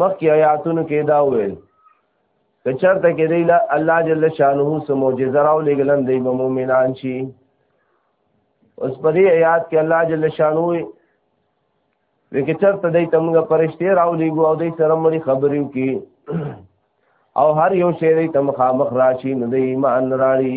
مخکې آیاتونو کې دا ویل که چرته کې دی لا الله جل شانه سو معجزه راو لګلن دی به مؤمنان شي اوس په دې آیات کې الله جل شانه وي وکه چرته دی تمګه پرشته راو لګو او دی سره مړي خبرې وکي او هر یو شی دی تم خامخ راشي نو دی ایمان راړي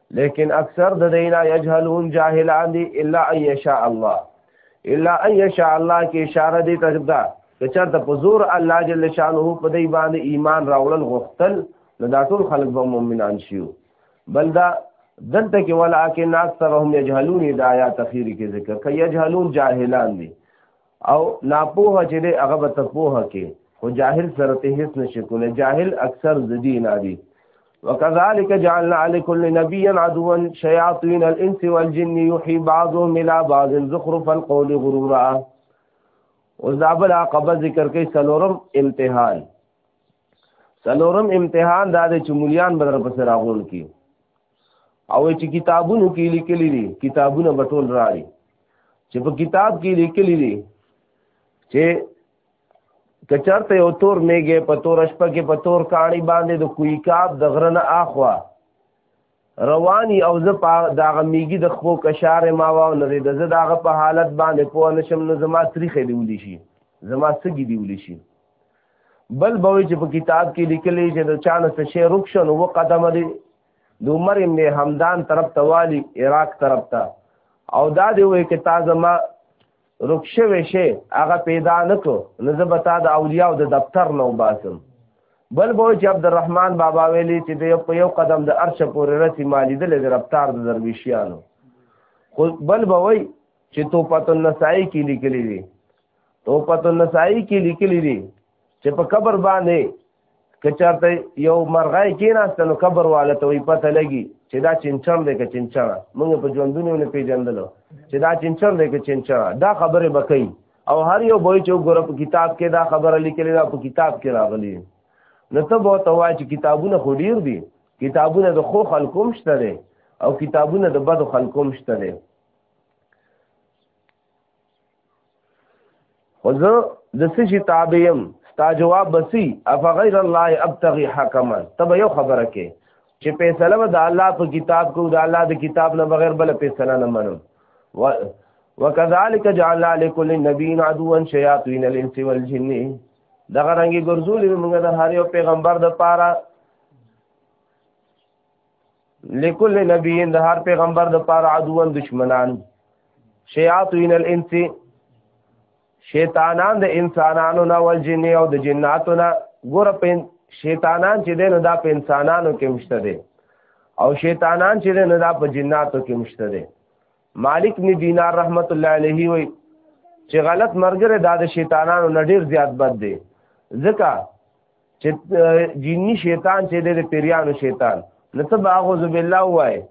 لیکن اکثر د دینا یجهلون جاهلان دي الا ان یشاء الله الا ان یشاء الله کې اشاره دي تجدا چې چرته په زور الله جل شانه په دې باندې ایمان راوړل غوښتل نو دا ټول خلک به مؤمنان شيو بل دا دلته کې ولکن اکثرهم یجهلون د آیات اخیر کې ذکر کوي یجهلون جاهلان دي او ناپوه چې دی هغه به ته پوه کې خو جاهل سره ته هیڅ نشي کولی جاهل اکثر زدي نه دي وكذلك جعلنا لكل نبي عدوا شياطين الانس والجن يحيي بعضهم الى بعض زخرف القول غرورا وذابل عقبه ذکر کوي سلورم امتحان سلورم امتحان دا دی چې مليان بدر پسې راغون کی او چې کتابونو کې لیکلي دي کتابونه بټول راړي چې په کتاب کې لیکلي دي چې کچرته یو تور میګه په تور شپه کې په تور کاڼي باندې د کوی کاب د غرنه اخوا رواني او زه په داغه میګي د خپو کشار ما و نه د زه داغه په حالت باندې پوه نشم نو زما تاریخ دی ولې شي زما سګي دی ولې شي بل به چې په کتاب کې لیکلې چې د چانه څه شی رکشن و قدم دی د عمر ابن حمدان طرف ته والی عراق طرف ته او دا دی وې کې تازه ما رکشه وشه هغه پیدا نکو نو زه به تا د اولیاء د دفتر نه وباسم بل به چې عبدالرحمن بابا ویلی چې د یو په یو قدم د ارشه پورې رسی مالی دل د رفتار د درویشیانو خو بل به وای چې توپت النسائی کې لیکلی دی توپت النسائی کې لیکلی دی چې په قبر باندې که چرته یو مرغای کېناسته نو قبر والا ته وي پته لګي چې دا چنچر دی که چنچره موږ په ژوندونو نه پېژندلو چې دا چنچر دی که چنچره دا خبرې به کوي او هر یو به چې وګوره په کتاب کې دا خبره لیکلې ده په کتاب کې راغلي نو ته به ورته وایې چې کتابونه خو ډېر دي کتابونه د ښو خلکو هم شته دی او کتابونه د بدو خلکو هم شته دی خو زه د څه شي تابع یم ستا جواب بسی افغیر الله ابتغي حکما ته به یو خبره کې چې فیصله به د الله په کتاب کو د الله د کتاب نه بغیر بل فیصله نه منم و وکذالک جعلنا لكل نبي عدوا شياطين الانس والجن دغه رنګي ګرځولې موږ د هر یو پیغمبر د پاره لکل نبی د هر پیغمبر د پاره عدوان دشمنان شیاطین الانس شیطانان د انسانانو نه ول جن او د جناتو نه ګور په شیطانان چې دین دا په انسانانو کې مشته دي او شیطانان چې دین دا په جناتو کې مشته دي مالک بن دینار رحمت الله علیه وی چې غلط مرګره دا د شیطانانو نه ډیر زیات بد دي ځکه چې جنی شیطان چې د پیریانو شیطان نو ته به اعوذ بالله وای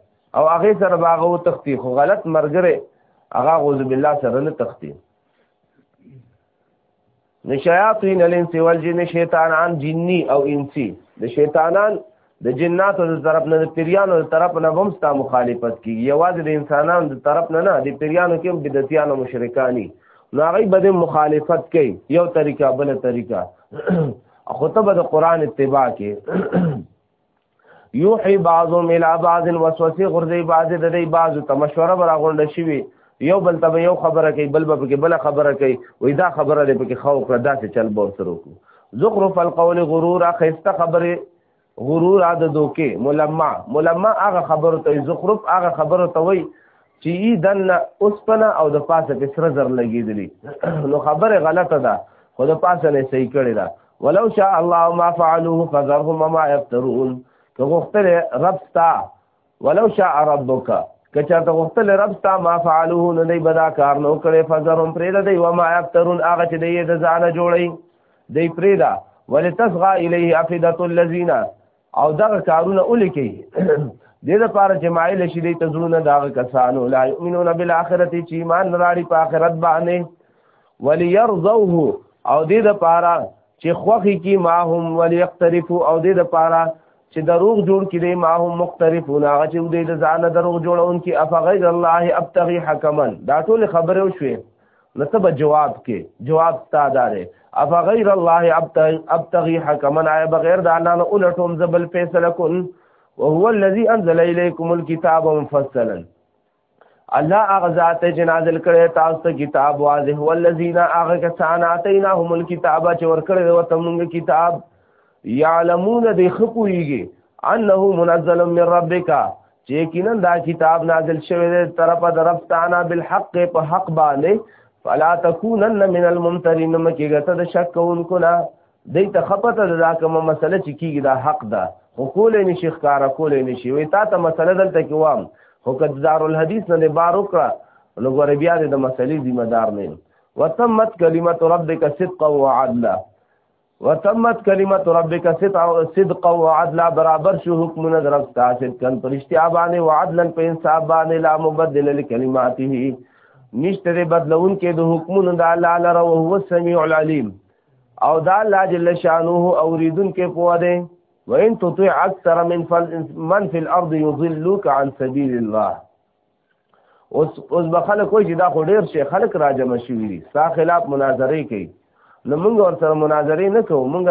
او هغه سره به هغه تختی خو غلط مرګره هغه اعوذ بالله سره نه تختی نشیاطین الانس والجن شیطانان جنی او انسی د شیطانان د جناتو د طرف نه د پیریانو د طرف نه هم ستا مخالفت کیږي یوازې د انسانانو د طرف نه نه د پیریانو کې هم بدعتیان او مشرکانی نو هغه به د مخالفت کوي یو طریقه بل طریقه خو ته به د قران اتباع کې یوحي بعضهم الى بعض وسوسه غرزي بعض د دې بعض ته مشوره برغونډه شي یو بل ته یو خبره کوي بل به پکې بل خبره کوي وې دا خبره دې پکې خو کړه داسې چل بور سره وکړو زخرف القول غرور اخسته خبره غرور عاد دوکې ملما ملما هغه خبره ته زخرف هغه خبره ته وي چې ای دنه اوسپنه او د پاسه په سره زر لګېدلی نو خبره غلطه ده خو د پاسه نه صحیح کړی ده ولو شاء الله ما فعلوه فذرهم ما يفترون که غوښتل رب ستا ولو شاء ربک کچا ته غختل رب تا ما فعلوه نه دی بدا کار نو کړي فزرهم پرې دی و ما یفترون هغه چې دی د ځانه جوړي دی پرې دا ولتصغى الیه افیدۃ الذین او دغه کارونه ولیکي دې د پاره چې مایل شي دې تزړونه دا کسانو لا یؤمنون بالآخرة چې ایمان لري په آخرت باندې وليرضوه او دې د پاره چې خوخي کی ما هم ولي اختلافو او دې د پاره چې دروغ جوړ کړي ما هم مختلفونه هغه چې دې د ځان دروغ جوړون کې اف غیر الله ابتغي حکما دا ټول خبره وشوي نسب جواب کې جواب ستادارې اف غیر الله ابتغي حکما آیا بغیر د الله نه الټوم زبل فیصله کن وهو الذي انزل اليكم الكتاب مفصلا الله هغه ذات چې نازل کړي تاسو ته کتاب واضح والذین هغه کسان اتیناهم الکتاب چې ورکړي او تمنګ کتاب یعلمون د خپویږي انه منزل من ربک چې کینن دا کتاب نازل شوی دی طرفه درفتانا بالحق په حق باندې فلا تکونن من الممترین مکیګه ته د شک کوونکو نه دې ته خپته دا کومه مسله چې کیږي دا حق ده خو کولې نشي ښکارا کولې نشي وي تا ته مسله دلته کې وام خو که دارالحدیث نه بار وکړه نو ګور بیا دې د مسلې ذمہ دار نه وتمت کلمت ربک صدقا وعدلا وتمت کلمت ربک صدقا وعدلا برابر شو حکم نه درف تاسو کن پرشتیا باندې وعدلا په انصاف باندې لا مبدل لکلماته نشته بدلون کې د حکمونو د الله لره او هو سمیع العلیم او دا الله جل شانه اوریدن کې پوه دی وان تطع اکثر من من فی الارض یضلوک عن سبیل الله اوس اوس به خلک وایي چې دا خو ډیر شي خلک راجم شوي دي ستا خلاف مناظره کوي نو موږ ور سره مناظره نه کوو موږ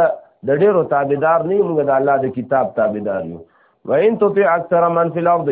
د ډیرو تابعدار نه موږ د الله د کتاب تابعدار یو وان تطع اکثر من فی الارض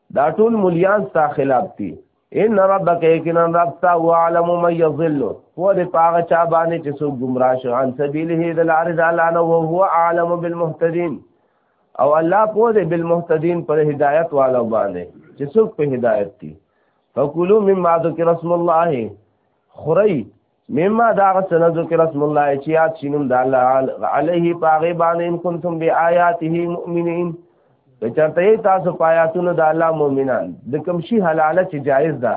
دا ټول مليان ستا خلاف دي ان ربک یقینا رب تا وعلم من یضل هو د پاغه چا باندې چې سو گمراه شو ان سبیله د لار د الله نو هو عالم بالمهتدین او الله په دې بالمهتدین پر هدایت والو باندې چې سو په هدایت دي فکلوا مما ذکر اسم الله خری مما دا غسنه ذکر اسم الله چې یاد شینم د الله علیه پاغه باندې ان کنتم بیااته مؤمنین چرته تاسو پایاتونو د الله مؤمنان د کوم شي حلاله چې جایز ده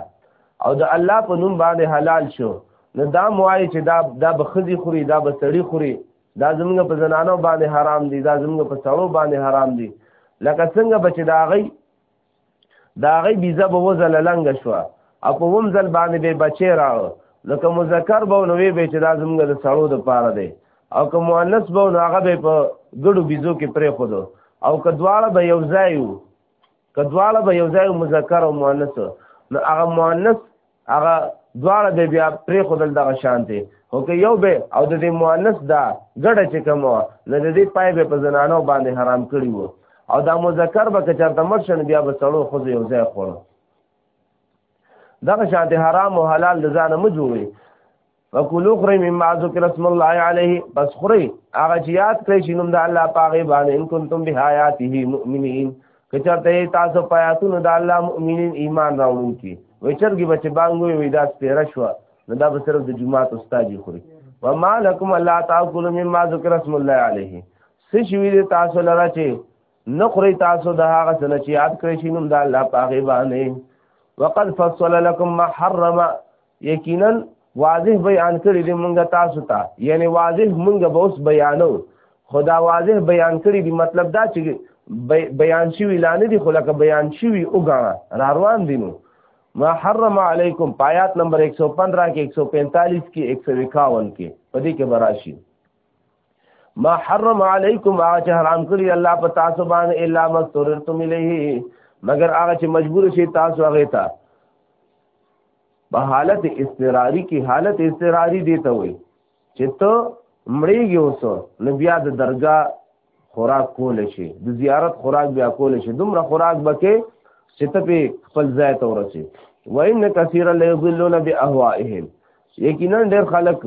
او د الله په نوم باندې حلال شو نو دا موای چې دا دا بخزي خوري دا بسړی خوري دا زمونږ په زنانو باندې حرام دي دا زمونږ په سړو باندې حرام دي لکه څنګه بچ دا غي دا غي بیزه به وزل لنګ شو او په وم ځل باندې به بچی راو نو که مذکر به نو وی به چې دا زمونږ د سړو د پاره دی او که مؤنث به نو هغه به په ګړو بیزو کې پرې خود او که دواړه به یو ځای وو که دواړه به یو ځای مذکر او مؤنث نو هغه مؤنث هغه دواړه دی بیا پرې خودل دغه شان دی او که یو به او د دې مؤنث دا ګډه چې کوم نه د دې پای به په زنانو باندې حرام کړی وو او دا مذکر به چرته مرشن بیا به سړو خو یو ځای خور دغه شان دی حرام او حلال د ځانه مجوي وکلو خری مما ذکر اسم الله علیه پس خری هغه چې یاد کړئ چې نوم د الله پاغه باندې ان کنتم بهایاته مؤمنین کچته تاسو پیاتون د الله مؤمنین ایمان راوړونکي وچرګي بچ بانګو وی دا ستیره شو نو دا به صرف د جمعه استاد خوري وما لكم الله تعقل مما ذکر اسم الله عليه سشوی د تاسو لره چې نخری تاسو د هغه سره چې یاد کړئ چې نوم د الله پاغه باندې وقد فصل لكم ما حرم یقینا واضح بیان کړی دی مونږه تاسو ته یعنی واضح مونږه به اوس بیانو خدا واضح بیان کړی دی مطلب دا چې بیان شوی لانه دی خو لکه بیان شوی وګاڼه را روان دي نو ما حرم علیکم پایات نمبر 115 کې 145 کې 151 کې پدې کې براشي ما حرم علیکم هغه چې حرام کړی الله په تاسو باندې الا مستورتم الیه مگر هغه چې مجبور شي تاسو هغه ته په حالت استراری کې حالت استراری دی ته وي چې ته مړیږي اوس نو بیا د درگاه خوراک کول شي د زیارت خوراک بیا کول شي دومره خوراک بکې چې ته په خپل ځای ته ورسې وان کثیر لا یضلون باهوائهم یقینا ډېر خلک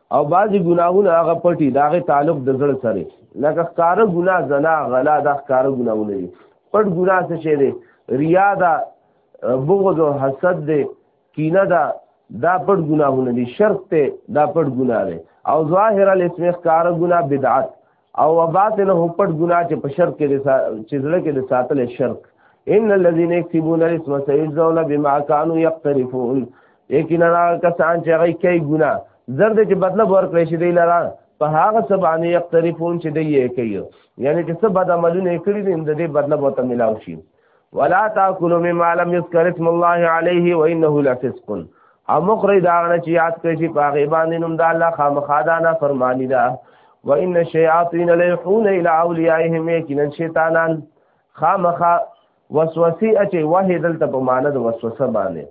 او بعضی ګناهونه هغه پټي داغه تعلق د زړه سره لکه ښکارا ګناه زنا غلا دا ښکارا ګناهونه دي پټ ګناه څه شي دي ریا دا بغض او حسد دي کینه دا دا پټ ګناهونه دي شرک ته دا پټ ګناه دي او ظاهر الاسم ښکارا ګناه بدعت او باطل هم پټ ګناه چې په شرک کې چې زړه کې د ساتل شرک ان الذين يكسبون الاسم سيجزون بما كانوا يقترفون یقینا کسان چې هغه کوي ګناه زرد چې بدله ورکړي شي دی لاره په هغه څه باندې یقترفون چې دی یې کوي یعنی چې څه بد عملونه کړی دي د دې بدله به ته ملاوي شي ولا تاكلوا مما لم يذكر اسم الله عليه وانه لفسق او مخری دا نه چې یاد کړئ چې په هغه باندې نوم د الله خامخا دا نه فرمانی ده و ان الشیاطین لیحون الی اولیاءهم یقینا شیطانان خامخا وسوسه اچي وه دلته په معنی د وسوسه باندې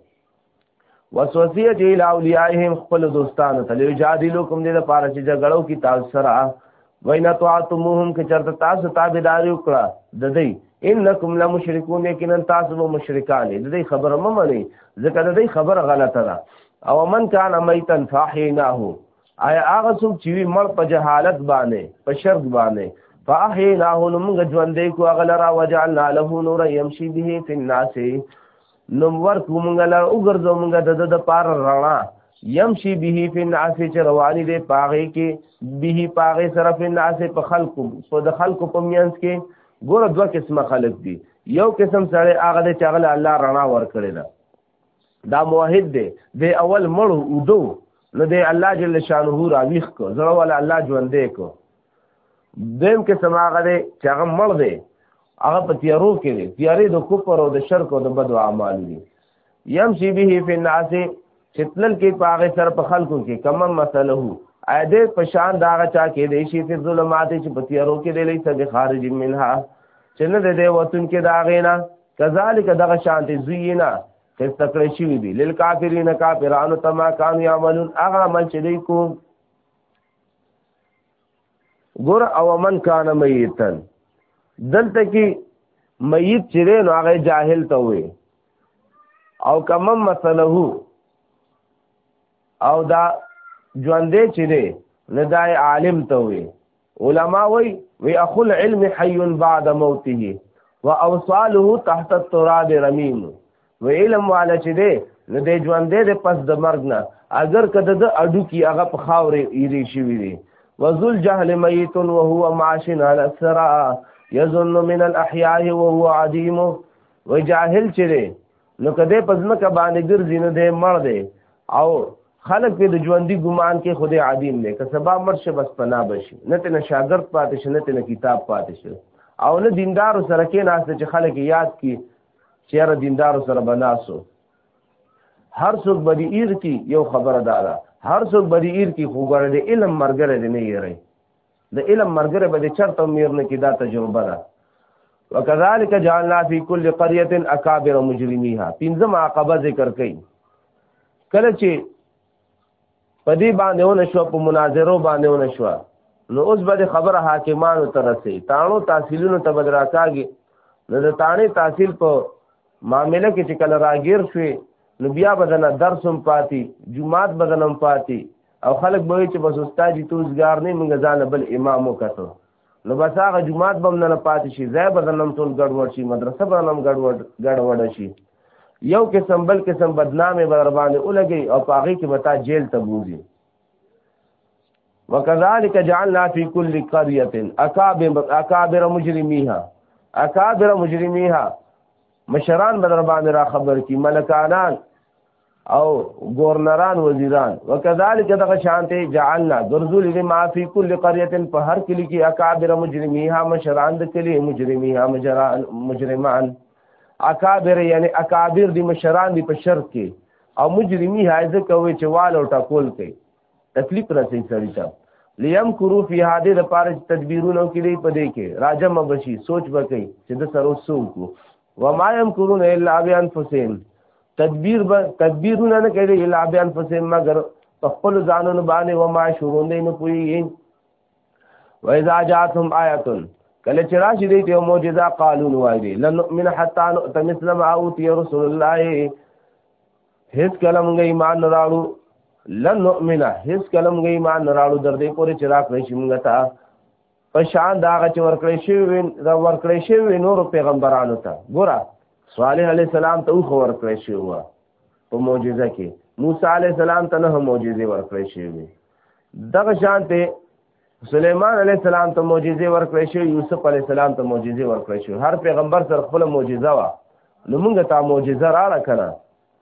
وسوسیه دی لا اولیاءهم خپل دوستانو ته لوي جادلوکم دې د پاره چې جګړو کې تاسو سره وینا طاعتموهم کې چرته تاسو تابعداري وکړه د دې انکم لمشرکون یقینا تاسو به مشرکان دي د دې خبره مې مني ځکه د دې خبره غلطه ده او من کان میتن فاحیناه آیا هغه څوک چې وی مړ په جهالت باندې په شرک باندې فاحیناه نو موږ ژوندې کو هغه لرا وجعلنا له نور يمشي به في الناس نو ورکو مونږ لا وګرځو مونږ د د پار رڼا يمشي به في الناس چې رواني دي پاغه کې به پاغه سره په الناس په خلقو په د خلقو په مینس کې ګور دوه قسمه خلق دي یو قسم سره هغه د چغل الله رڼا ور کړی دا دا موحد دی د اول مړو ودو نو د الله جل شانه راويخ کو زړه ول الله ژوندې کو دیم کې سماغه دی چې هغه مړ دی هغه په تیارو کې دی تیارې د کفر او د شرک او د بدو اعمال دي یم شي به فی الناس چې تلل کې په هغه سره په خلکو کې کم مسله اې دې په شان دا چا کې دی شي په ظلمات چې په تیارو کې دی لیسه به خارج منها چې نه دی وتون کې دا غینا کذالک دغه شانتی زینا کس تکړه شي وی دي للکافرین کافرانو تما کانوا یعملون هغه عمل چې دی کوم ګور او من کان میتن دلته کې میت چې دی نو هغه جاهل ته وي او کم مثله او دا ژوندې چې دی نه دا عالم ته وي علما وي وی اخل علم حي بعد موته واوصاله تحت التراب رميم نو علم والا چې دی نو د ژوند دی د پس د مرګ نه اگر کده د اډو کې هغه په خاورې ایری شوی دی وذل جهل میت وهو معاشن على السرا يظن من الاحياء وهو عديم وجاهل چې دی نو کده پس مکه باندې ګرځي نه دی مړ دی او خلق په د ژوندۍ ګمان کې خدای عدیم دی که سبا مرشه بس پنا بشي نه ته شاګرد پاتې شي نه ته کتاب پاتې شي او نه دیندار سره کې ناس چې خلک یاد کی چیرې دیندار سره بناسو هر څوک بری ایر کی یو خبره دارا هر څوک بری ایر کی خو ګره د علم مرګره دی نه یری د علم مرګره به چرته میر نه کی دا تجربه ده وکذالک جعلنا فی کل قريه اکابر مجرمیها پنځم عقبه ذکر کړي کله چې په دې باندې ونه شو په مناظرو باندې ونه شو نو اوس به خبره حاکمانو ته رسي تانو تحصیلونو ته بدراکاږي نو د تانه تحصیل په معاملې کې چې کله راګیر شوي نو بیا بدنه درسم پاتې جمعات بدنم پاتې او خلک به چې بس استاد توسګار نه منګ ځان بل امام وکړو نو بس هغه جمعات بم نه پاتې شي ځای به نن ټول ګډوډ شي مدرسه به نن ګډوډ ګډوډ شي یو قسم بل قسم بدنامه به در باندې ولګي او پاغي کې به تا جیل ته بوزي وکذالک جعلنا فی کل قريه اکابر اکابر مجرمیها اکابر مجرمیها مشران به در باندې را خبر کی ملکانان او گورنران وزیران وکذالک دغه شانته جعلنا ذرذل لما فی کل قريه په هر کلی کې اکابر مجرمیها مشران د کلی مجرمیها مجران مجرمان اکابر یعنی اکابر دی مشران دی په شرط کې او مجرمی حایزه کوي چې وال او ټکول کوي تکلیف رسي سړی ته لیم کرو فی هاده د پاره تدبیرونو کې دی پدې کې راجم بشي سوچ وکړي چې د سرو سو کو و ما یم کرون الا بی انفسهم تدبیر به تدبیرونه نه کوي الا بیان پسې مگر په خپل ځانونو باندې و ما شروع نه نه پوي و اذا جاتهم آیه کله چې راشي دې ته معجزه قالون وای دي لن من حتا تمثل ما اوتی رسول الله هیڅ کلم غي ایمان راړو لن نؤمن هیڅ کلم غي ایمان راړو در دې پورې چې را کړی شي موږ ته په شان دا هغه چې ورکړې شوی وین دا ورکړې شوی نور پیغمبرانو ته ګوره صالح علی السلام ته خو ورکړې شوی و په معجزه کې موسی علی السلام ته نه معجزه ورکړې شوی دغه شان ته سلیمان علی السلام ته معجزه ورکړې شوی یوسف علی السلام ته معجزه ورکړې شوی هر پیغمبر سره خپل معجزه و نو موږ ته معجزه راړه کړه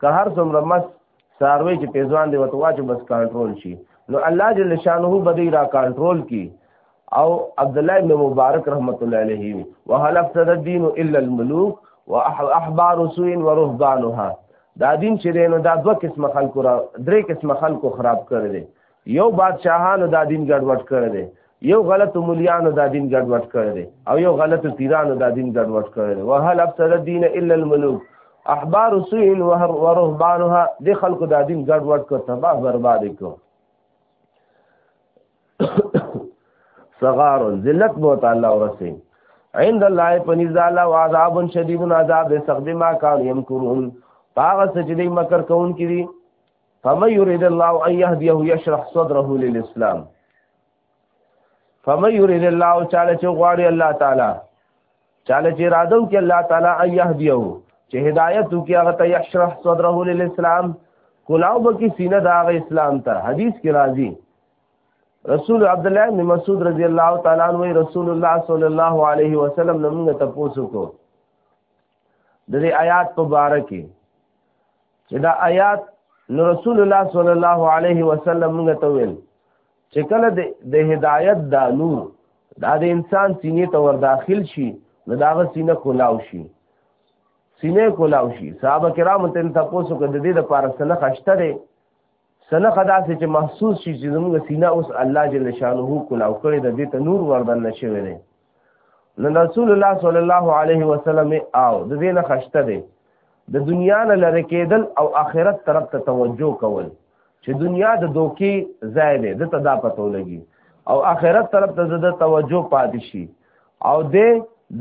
که هر څومره مس ساروي چې پیزوان دی وته واچو بس کنټرول شي نو الله جل شانه بدی را کنټرول کی او عبد الله بن مبارک رحمت الله علیه وهل افسد الدين الا الملوك واحبار سوء ورهبانها دا دین چې دینو دا دوه قسم خلکو را درې قسم خلکو خراب کړی دی یو بادشاهانو دا دین ګډوډ کړی دی یو غلط مليانو دا دین ګډوډ کړی دی او یو غلط پیرانو دا دین ګډوډ کړی دی وهل افسد الدين الا الملوک احبار سوین ورهبانها د خلکو دا دین ګډوډ کړ تباہ برباد کړ صغار ذلت بو تعالی ورسه عند الله پنځ الله وعذاب شدید عذاب سخت ما کان يمکرون پاغه سجدي مکر کون کړي فمن يريد الله ان يهديه يشرح صدره للاسلام فمن يريد الله تعالی چې غواړي الله تعالی چاله چې اراده وکړي الله تعالی ان يهديه چې هدايت وکړي هغه ته يشرح صدره للاسلام کلاو بکی سینه دا غ اسلام ته حدیث کې راځي رسول عبد الله بن مسعود رضی الله تعالی عنہ رسول الله صلی الله علیه وسلم نمونه تاسو کو د دې آیات په باره کې چې دا آیات نو رسول الله صلی الله علیه وسلم موږ ته ویل چې کله د هدایت دا نور دا د انسان سینې ته ور داخل شي نو داغه سینه کولاو شي سینه کولاو شي صحابه کرام ته تاسو کې د دې لپاره سره خشته دي سنه خدا سي چې محسوس شي چې زموږ سینه اوس الله جل شانه کلاو کړي د دې ته نور وردن نشوي نه نو رسول الله صلی الله علیه وسلم او د دې نه خشته دي د دنیا نه لری کېدل او آخرت طرف ته توجه کول چې دنیا د دوکي ځای دی د تدا پتو لګي او آخرت طرف ته زده توجه پاتې شي او دې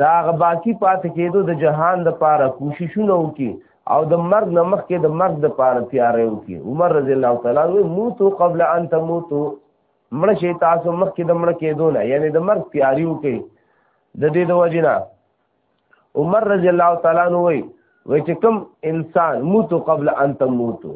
دا غباکی پات کېدو د جهان د پاره کوششونه وکي او د مرګ نه مخکې د مرګ د پاره تیارې وکي عمر رضی الله تعالی وی موتو قبل ان تموتو مړ شي تاسو مخکې د مړ کېدو نه یعنی د مرګ تیاری وکي د دې د وجنه عمر رضی الله تعالی نو وی وی چې کوم انسان موتو قبل ان تموتو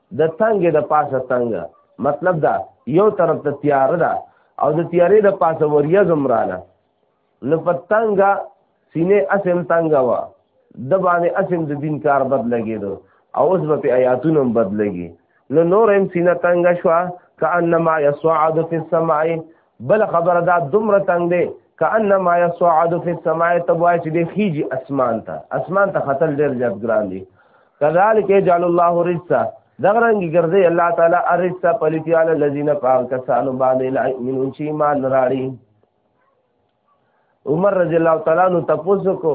د تنګ د پاسه تنګ مطلب دا یو طرف ته تیار ده او د تیارې د پاسه وریا زمراله نو په تنګ سینې اسم تنګ وا د باندې اسم د دین کار بد لګیدو او اوس به آیاتونه بد لګي نو نور هم سینه تنګ شو کانما یصعد فی السماء بل خبر دا دومره تنگ دی کانما یصعد فی السماء تبوای چې دی خیجی اسمان ته اسمان ته خطر ډیر زیات ګران دی کذالک یجعل الله رجسا دغرنګ ګرځي الله تعالی ارجسا پلیتی علی الذین فاق کسانو باندې لا یمنون چې ایمان راړي عمر رضی الله تعالی نو تاسو کو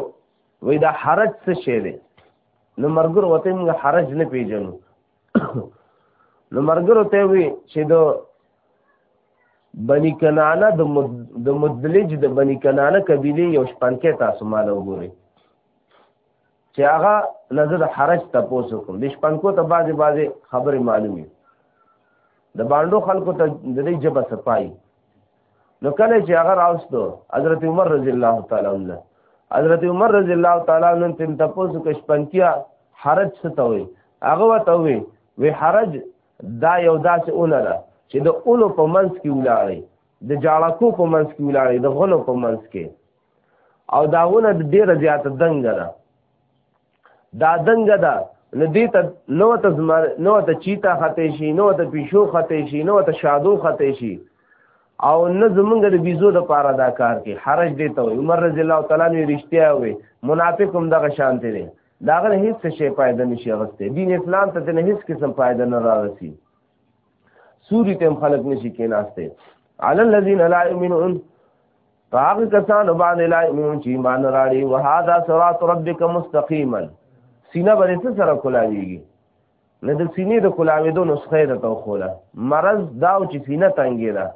وې دا حرج څه شی دی نو مرګر وته موږ حرج نه پیژنو نو مرګر ته وی چې دو بنی کنانه د مد... د مدلج د بنی کنانه قبيله یو شپانکه تاسو مال وګورئ چې هغه لزه د حرج تپوس وکړم د شپنکو ته بعضې بعضې خبرې معلومې د باندو خلکو ته د دې جبه سپای نو کله چې هغه راوستو حضرت عمر رضی الله تعالی عنہ حضرت عمر رضی الله تعالی عنہ تم تپوس کې شپنکیا حرج ستوي هغه وته وي وی حرج دا یو داسې اونه ده چې د اونو په منځ کې ولاړی د جاړکو په منځ کې ولاړی د غلو په منځ کې او داونه ډیره زیاته دنګ ده دا دنګ ده نو دې ته نو ته زمر نو ته چیتا خطې شي نو ته پیشو خطې شي نو ته شادو خطې شي او نه زمونږ د بيزو د پاره دا کار کوي حرج دې ته عمر رضی الله تعالی عنہ رښتیا وي منافق هم دغه شان دي داغه هیڅ شي فائدہ نشي غسته دین اسلام ته نه هیڅ قسم فائدہ نه راوسی سوري تم خلق نشي کېناسته علی الذین لا یؤمنون فاغ کسان بعد لا یؤمنون چې ایمان راړي وهذا صراط ربک مستقیما سینه باندې سره کولاویږي نه د سینې د کولاوېدو نسخه ده تو خوله مرض دا او چې سینه تنګې ده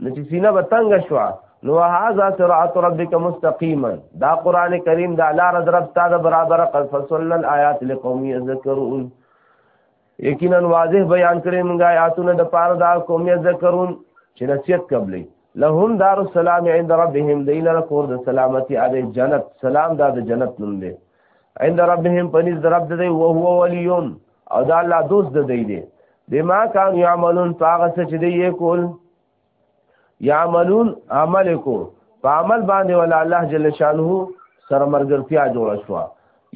نو چې سینه به تنګ شو نو هاذا صراط ربک مستقیما دا قران کریم دا لار درب تا د برابر قصص الایات لقوم یذکرون یقینا واضح بیان کړی موږ آیاتونه د پاره دا قوم یذکرون چې نصیحت قبلې لهم دار السلام عند ربهم دیل کور د سلامتی اده جنت سلام دا د جنت نوم دی عند ربهم پنځ د رب دی او هو ولیون او دا الله دوست دی دی بما کان یعملون فاغس چې دی کول یعملون عمل کو په عمل باندې ولا الله جل شانه سره مرګرتیا جوړ شو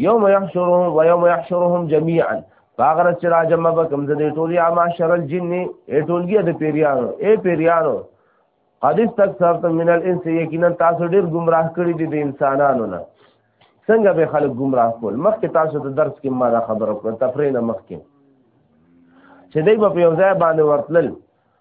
یوم یحشرهم و یوم یحشرهم جميعا فاغر چې راجم به کوم د ټولي عما شر الجن ای ټولګي د پیریانو ای پیریانو قد استكثرتم من الانس یقینا تاسو ډیر گمراه کړی دي د انسانانو نه څنګه به خلک گمراه کول مخکې تاسو ته درس کې ما دا خبره کړه تفریح نه مخکې چې دوی په یو ځای باندې ورتلل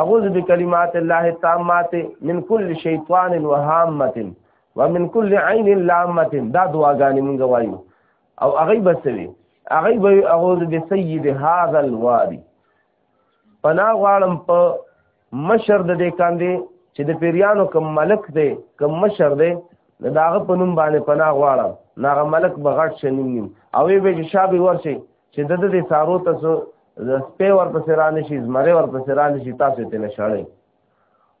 اعوذ بکلمات الله التامات من كل شیطان وهامه ومن كل عين لامه دا دعاګانې مونږ وایو او هغه بسوي هغه به اعوذ بسید هذا الوادي پنا غواړم په مشر د دې کاندې چې د پیریانو کوم ملک دی کوم مشر دی د داغه په نوم باندې پناه غواړم ناغه ملک بغټ شنیم او وی به شابه ورشي چې د دې سارو تاسو سپې ور پسې را نشي زمره ور پسې را نشي تاسو ته نشړې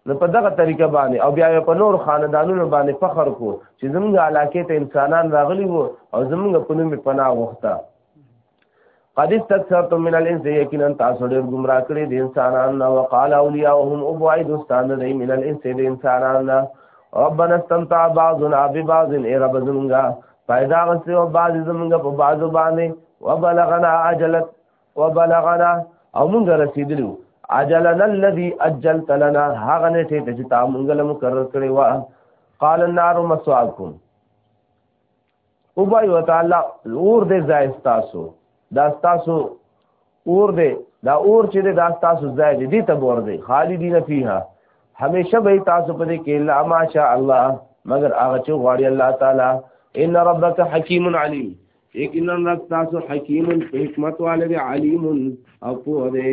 نو په دغه طریقه باندې او بیا په نور خاندانونو باندې فخر کو چې زموږ علاقې ته انسانان راغلي وو او زموږ په نوم پناه وخته قد استكثرتم من الانس یقینا تاسو ډېر گمراه کړی د انسانانو او قال اولیاءهم ابعد استان دی من الانس د انسانانو ربنا استمتع بعضنا ببعض ای رب زمونږه پیدا غسته او باز زمونږ په بازو باندې وبلغنا اجلت وبلغنا او مونږ رسیدلو اجلنا الذي اجلت لنا هغه نه ته چې تا مونږ له مقرر کړی و قال النار مسواكم او بای وتعالى اور دې ځای تاسو دا تاسو اور دی دا اور چې دا تاسو ځای دی دې ته ور دی خالدین فیها همیشه به تاسو په دې کې لا ماشاء الله مگر هغه چې غواړي الله تعالی ان ربک حکیم علیم یقینا رب تاسو حکیم حکمت والے علیم او پوه دی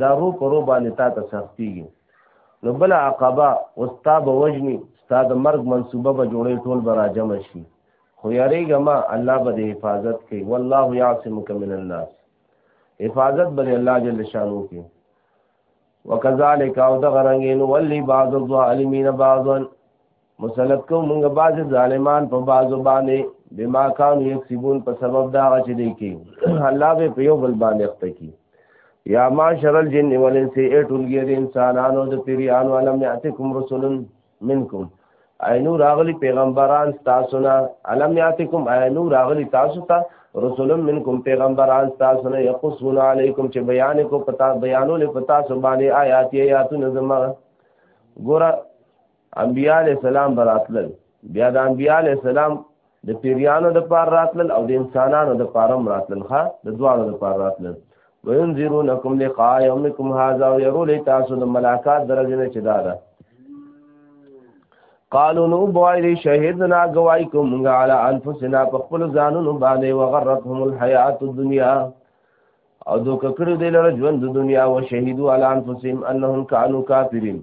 دا رو په رو باندې تا ته سختيږي نو بل عقبه وستا به وجني ستا د مرګ منصوبه به جوړې ټول به راجم شي خو یریږه ما الله به د حفاظت کوي والله یعصمک من الناس حفاظت به الله جل شانو کوي وکذالک او دغه رنګین ولی بعض الظالمین بعضا مسلط کو مونږ باز ظالمان په بازو باندې بما کانو یکسبون په سبب دا چې دی کی الله به په یو بل باندې اخته کی یا معاشر الجن والانس ایټولګی د انسانانو د پیرانو علم یاتکم رسول منکم عینو راغلی پیغمبران تاسو نه علم یاتکم عینو راغلی تاسو ته رسول منکم پیغمبران تاسو نه یقصون علیکم چې بیان کو پتا بیانو له پتا سبحانه آیات یاتو نظم ګور انبیاء علیہ السلام براتلل بیا د انبیاء علیہ السلام د پیریانو د پار راتلل او د انسانانو د پارم راتلل ښا د دواړو د پار راتلل وینذرونکم لقاء یومکم هذا ويرول تاسو د ملاقات درجه نه چدا ده قالو نو بوایلی شهیدنا گواہی کوم علی انفسنا په خپل ځانونو باندې وغرتهم الحیات الدنیا او دو ککړو دی لره ژوند د دنیا او شهیدو علی انفسهم انهم کانوا کافرین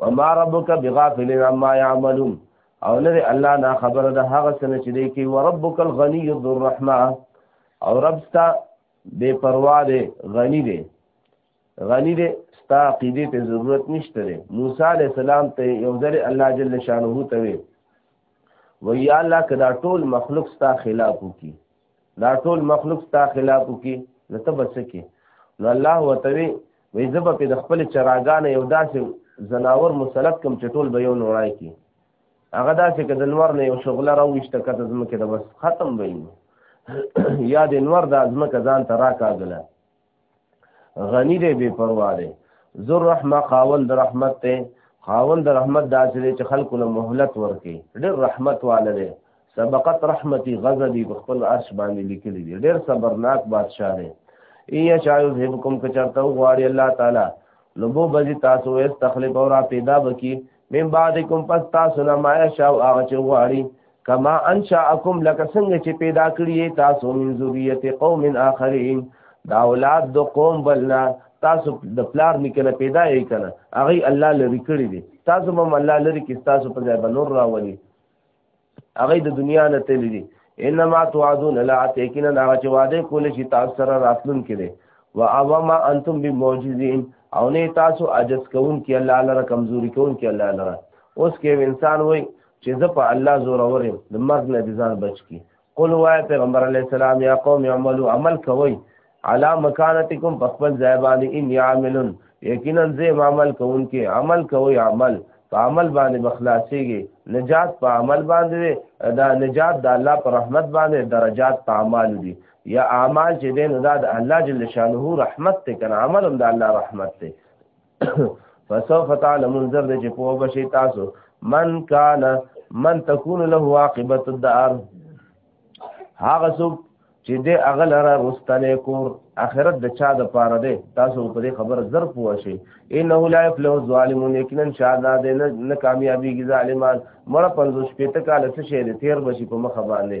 وما ربک بغافل عما يعملون او نه الله نه خبره ده هغه څنګه چې دی کې وربک الغنی ذو الرحمه او رب ستا بے پروا دی غنی دی غنی دی ستا عقیده ته ضرورت نشته دی موسی علی السلام ته یو ځل الله جل شانه ته وی و یا الله کدا ټول مخلوق ستا خلاف وکي دا ټول مخلوق ستا خلاف وکي نته بچکی نو الله وتوی وې زه به د خپل چراګانه یو داسې زناور مسلط کوم چې ټول به یو نوړای کی هغه داسې که د نور نه یو شغله راوښته کته ځمکه د بس ختم وي یا د نور د ځمکه ځان ته راکاګله غنی دی بے پروا دی ذو الرحمه خاوند رحمت ته خاوند رحمت داسې چې خلکو له مهلت ورکي ډېر رحمت والده سبقت رحمتي غضبي په خپل عرش باندې لیکلي دي ډېر صبرناک بادشاہ دی ای شاء یذهبکم کچرته غواړي الله تعالی نو بو بزي تاسو یې تخلیق او را پیدا وکي من بعدکم پس تاسو نه ما شاء هغه چې غواړي کما انشاءکم لکه څنګه چې پیدا کړی تاسو من ذریه قوم اخرین دا اولاد د قوم بلنا تاسو د پلار نکنه پیدا یې کنه هغه الله لری کړی دي تاسو هم الله لری کې تاسو په ځای بنور راولي هغه د دنیا نه تل دي انما توعدون لا تکینا دا چې وعده کول شي تاسو سره راتلون کړي وا او ما انتم بمعجزین او نه تاسو عجز کون کې الله لره کمزوري کون کې الله لره اوس کې انسان وای چې زه په الله زور اورم د مرګ نه ځان بچ کی قل وای پیغمبر علی السلام یا قوم اعملوا عمل کوي علا مکانتکم په خپل ځای باندې ان یعملون یقینا زه عمل کوونکې عمل کوي عمل په عمل باندې بخلاصيږي نجات په عمل باندې دا نجات د الله پر رحمت باندې درجات په اعمال دي یا اعمال چې دین دا د الله جل شانه رحمت ته کنه عمل هم د الله رحمت ته فسوف تعلمون زر دې چې پوه بشي تاسو من کان من تكون له عاقبت الدار هغه څوک چې دې اغل را رستنې کور اخرت د چا د پاره ده تاسو په دې خبره زر پوه شئ انه لا يفلح الظالمون یقینا شاده ده نه کامیابی کی ظالمان مړه 50 پته کال څه شي تیر بشي په مخ باندې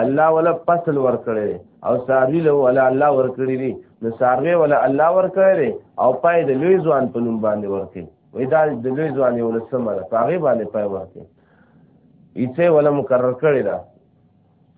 الله ولا فصل ورکړي او ساروی له ولا الله ورکړي دي نو ساروی ولا الله ورکړي او پای د لوی ځوان په نوم باندې ورکړي وې دا د لوی ځوان یو لسمه ده هغه باندې پای ورکړي ایڅه ولا مقرر کړی دا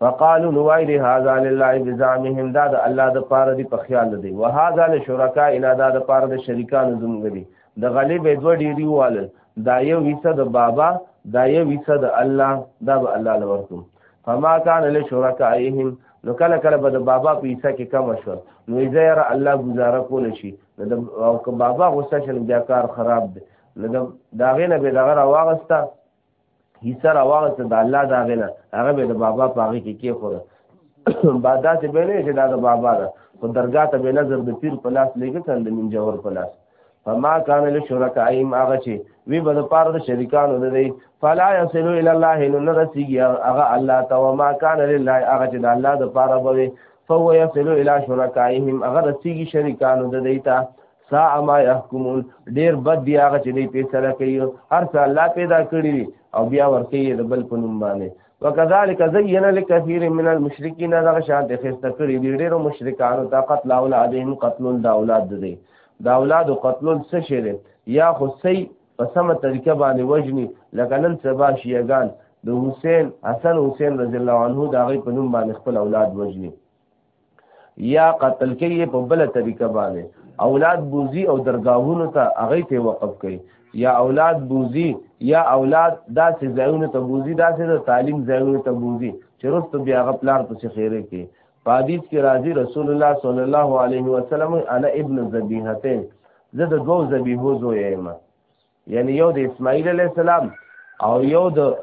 فقالوا نوای دی هاذا لله بزعمهم دا د الله د پاره دی په خیال دی وهذا لشرکائنا دا د پاره د شریکانو زموږ دی د غلې به دوه ډیری واله دا یو حصہ د بابا دا یو حصہ د الله دا به الله لورکو فما کان له شرکائهم نو کله کله به د بابا په حصہ کې کم شو نو زیره الله گزاره کول شي او که بابا غوسه شل بیا کار خراب دی نو دا غینه به دغه راوغسته حصہ راوغسته د الله دا غنه هغه به د بابا پاغه کې کې خوره بادا چې به نه چې دا د بابا ده خو درگاه ته به نظر د پیر په لاس لګی کړه د منجور په لاس فما کان لشرکائهم هغه چې وی به د پاره د شریکانو د دی فلا یصل الی الله نو نه رسیږي هغه الله ته و ما کان لله هغه چې د الله د پاره به فهو یصل الی شرکائهم هغه رسیږي شریکانو د دی ته سا ما يحكمون ډیر بد دی هغه چې دی فیصله کوي هر څه الله پیدا کړی او بیا ورته یې د بل په نوم باندې وکذالک زین لکثیر من المشرکین دا شان د خسته کړی دی ډیرو مشرکانو تا قتل اولادهم قتل الاولاد دی دا اولاد قتل څه شي دی یا خو سی په سمه طریقه باندې وجنی لکه نن سبا شیعگان د حسین حسن حسین رضی الله عنه دا غي په نوم باندې خپل اولاد وجنی یا قتل کوي په بل طریقه باندې اولاد بوزي او درگاهونو ته هغه ته وقف کوي یا اولاد بوزي یا اولاد داسې ځایونو ته بوزي داسې د تعلیم ځایونو ته بوزي چې رسته بیا هغه پلار پسې خیره کوي په حدیث کې راځي رسول الله صلی الله علیه وسلم انا ابن ذبیحتین زه د دوو ذبیحو زوی یم یعنی یو د اسماعیل علی السلام او یو د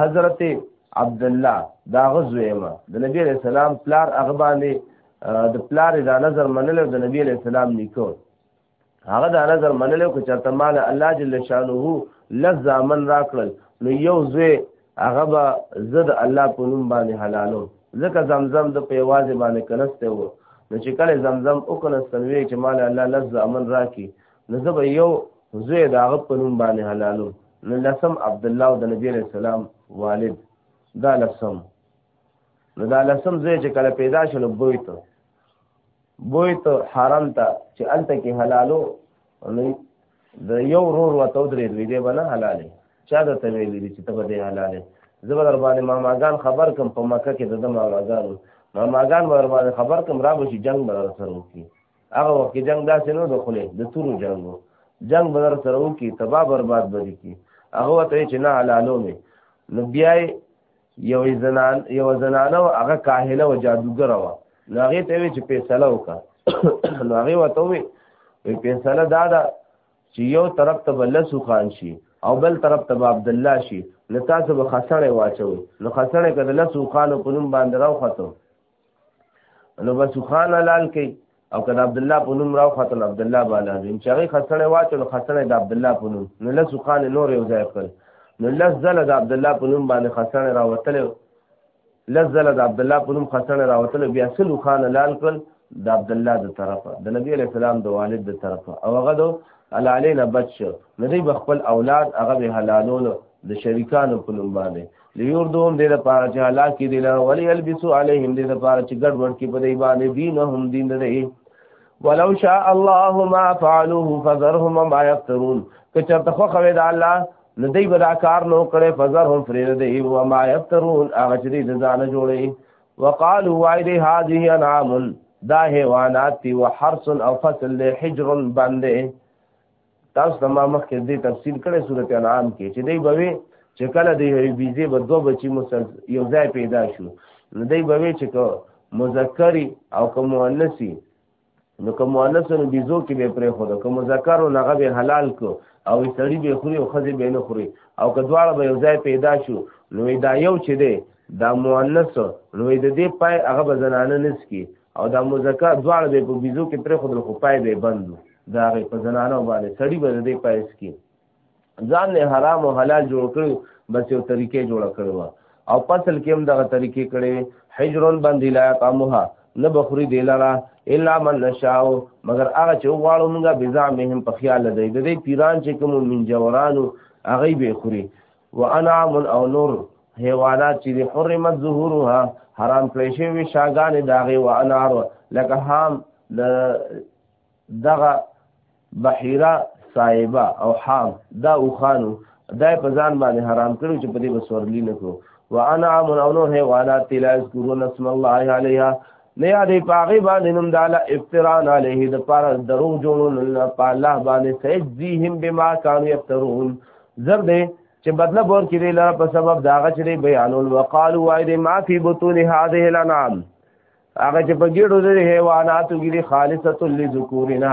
حضرت عبد الله دا غزویمه د نبی علی السلام پلار هغه باندې د پلار دا نظر منل او د نبی علی السلام نیکو هغه دا نظر منل کو چرته مال الله جل شانه لزا من راکړل نو یو زوی هغه به زد الله په نوم باندې حلالو ځکه زمزم د په یوازې باندې کنسته وو نو چې کله زمزم وکنستنوي چې مال الله لز امن راکي نو زه به یو زوی د هغه په نوم باندې حلالوم نو لسم عبدالله او د نبی علیه السلام والد دا لسم نو دا لسم زوی چې کله پیدا شو نو بوی ته بوی ته حرم ته چې هلته کې حلالو نو د یو رور ورته ودرېد وی دی به نه حلالې چا درته ویلي دي چې ته به دی حلالې زه به در باندې ماماګان خبر کم په مکه کې د ده ماماګان ماماګان به در باندې خبر کم را به شي جنګ به در سره وکړي هغه وخت جنگ داسې نه د خلې د تورو جنگ وو جنگ بدر سره وکي تبا برباد بدی کی هغه ته چې نه حلالو می نو بیا یو زنان یو زنانه او هغه کاهله او جادوګر و نو هغه ته چې فیصله وکړه نو هغه وته وی فیصله دا ده چې یو طرف ته بلسو خان شي او بل طرف ته عبد الله شي نو تاسو به خسړې واچوي نو خسړې کده لسو خانو په نوم باندې راو خاطر نو بس خان حلال کوي او کله عبد الله په نوم راو خاتل عبد الله بالا دین چې هغه خسنه واچل خسنه د عبد الله په نوم نو لس خان نور یو ځای کړ نو لس زل د عبد الله په نوم باندې خسنه راوتل لس زل د عبد الله په نوم خسنه راوتل بیا سلو خان لال کړ د عبد الله د طرفه د نبی علی السلام د والد د طرفه او هغه دو علالین بچ نو دی بخپل اولاد هغه به حلالولو د شریکانو په نوم باندې ليردوم دې د پاره چې الله کې دې لا ولي البسو عليهم دې د پاره چې ګډ وډ کې په دې باندې دینهم دین دې ولو شاء الله ما فعلوه فذرهم ما يفترون که چرته خو خوي د الله نه دی بدا کار نو کړي فذرهم فريد دې او ما يفترون هغه چې دې ځان جوړي وقالوا وايدي هذه انعام دا حیوانات تی وحرس او فصل حجر بنده تاسو ته ما مخکې دې تفصیل کړی صورت انعام کې چې دی بوي چې کله د یوې بیزې به دوه بچي مسل یو ځای پیدا شو نو دی بوي چې که مذکری او که مؤنثي نو که مؤنث نو بیزو کې به پرې خو ده که مذکر نو هغه به حلال کو او سړی به خوري او خزي به نه خوري او که دواړه به یو ځای پیدا شو نو دا یو چې دی دا مؤنث نو د دې پای هغه به زنانه نس کی او دا مزکا دواړه به په بيزو کې پر خود خو پای به بندو دا غي په زنانو باندې سړی به دې پایس کې ځان نه حرام او حلال جوړ کړو بس یو طریقې جوړ کړو او پسل کې هم دغه طریقې کړې حجرون باندې لا قامها نه بخوري دی لرا الا من نشاو مگر هغه چې غواړو موږ بزامهم په خیال دی د دې پیران چې کوم من جورانو هغه به خوري وانعام او نور حیوانات چې حرمت ظهورها حرام کړی شوی شاګان داغه و انار لکه هام د دغه بحیره صایبه او حام دا اوخانو دا په ځان باندې حرام کړو چې په دې بسورلی نه کو وانعام او نور حیوانات لا یذکرون اسم الله علیها نه یادې پاغي باندې نوم داله افتران علیه د پار درو جوړول الله په الله باندې سجزیهم بما كانوا یفترون زر دې چې بدله بور کې دی لاره په سبب داغه چې بیانول وقالو وای دې ما فی بطون هذه الانعام هغه چې په ګډو دې حیواناتو کې خالصۃ لذکورنا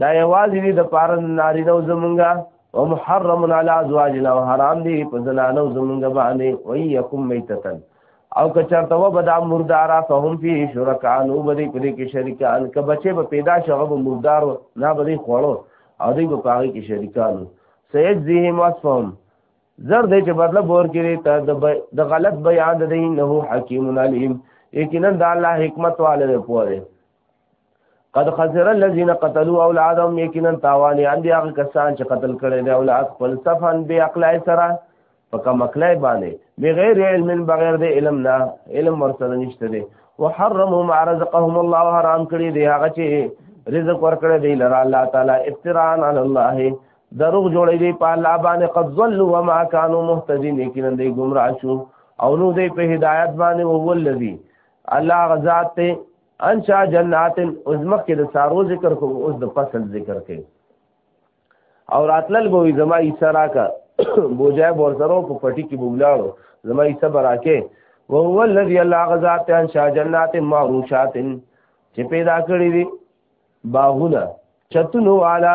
دا یوازې دې د پار نارینه او زمونږه او محرم علی ازواجنا او حرام دې په زنانو زمونږه باندې وای یکم میتتن او که چرته و بدا مردارا فهم فی شرکان او بدی پدې کې شریکان که بچي به پیدا شغه به مردار نه بدی خوړو او دوی په پاره کې شریکان سید ذهم وصفهم زر دې چې بدله بور کړي ته د غلط بیان ده نه حکیم علیم یقینا د الله حکمت والے پوره قد خسر الذين قتلوا اولادهم یقینا تاوان اندي هغه کسان چې قتل کړي دي اولاد خپل صفن بي عقلای سره فکم عقلای باندې بغیر علم بغیر د علم نه علم ورسره نشته دي وحرمهم رزقهم الله حرام کړی دی هغه چې رزق ورکړی دی لره الله تعالی افتران علی الله دروغ جوړی دی په الله باندې قد ظلوا وما كانوا مهتدين یقینا دی گمراه شو او نو دی په هدایت باندې وو الذی الله غزاد ته انشا جنات اوس مخکې د سارو ذکر کوو اوس د فصل ذکر کوي او راتلل به وي زما عیسی راکه بوجای بور سره په پټي کې بولاړو زما عیسی براکه وهو الذي الله غزات انشا جنات معروشات چې پیدا کړی دي باغونه چتونو والا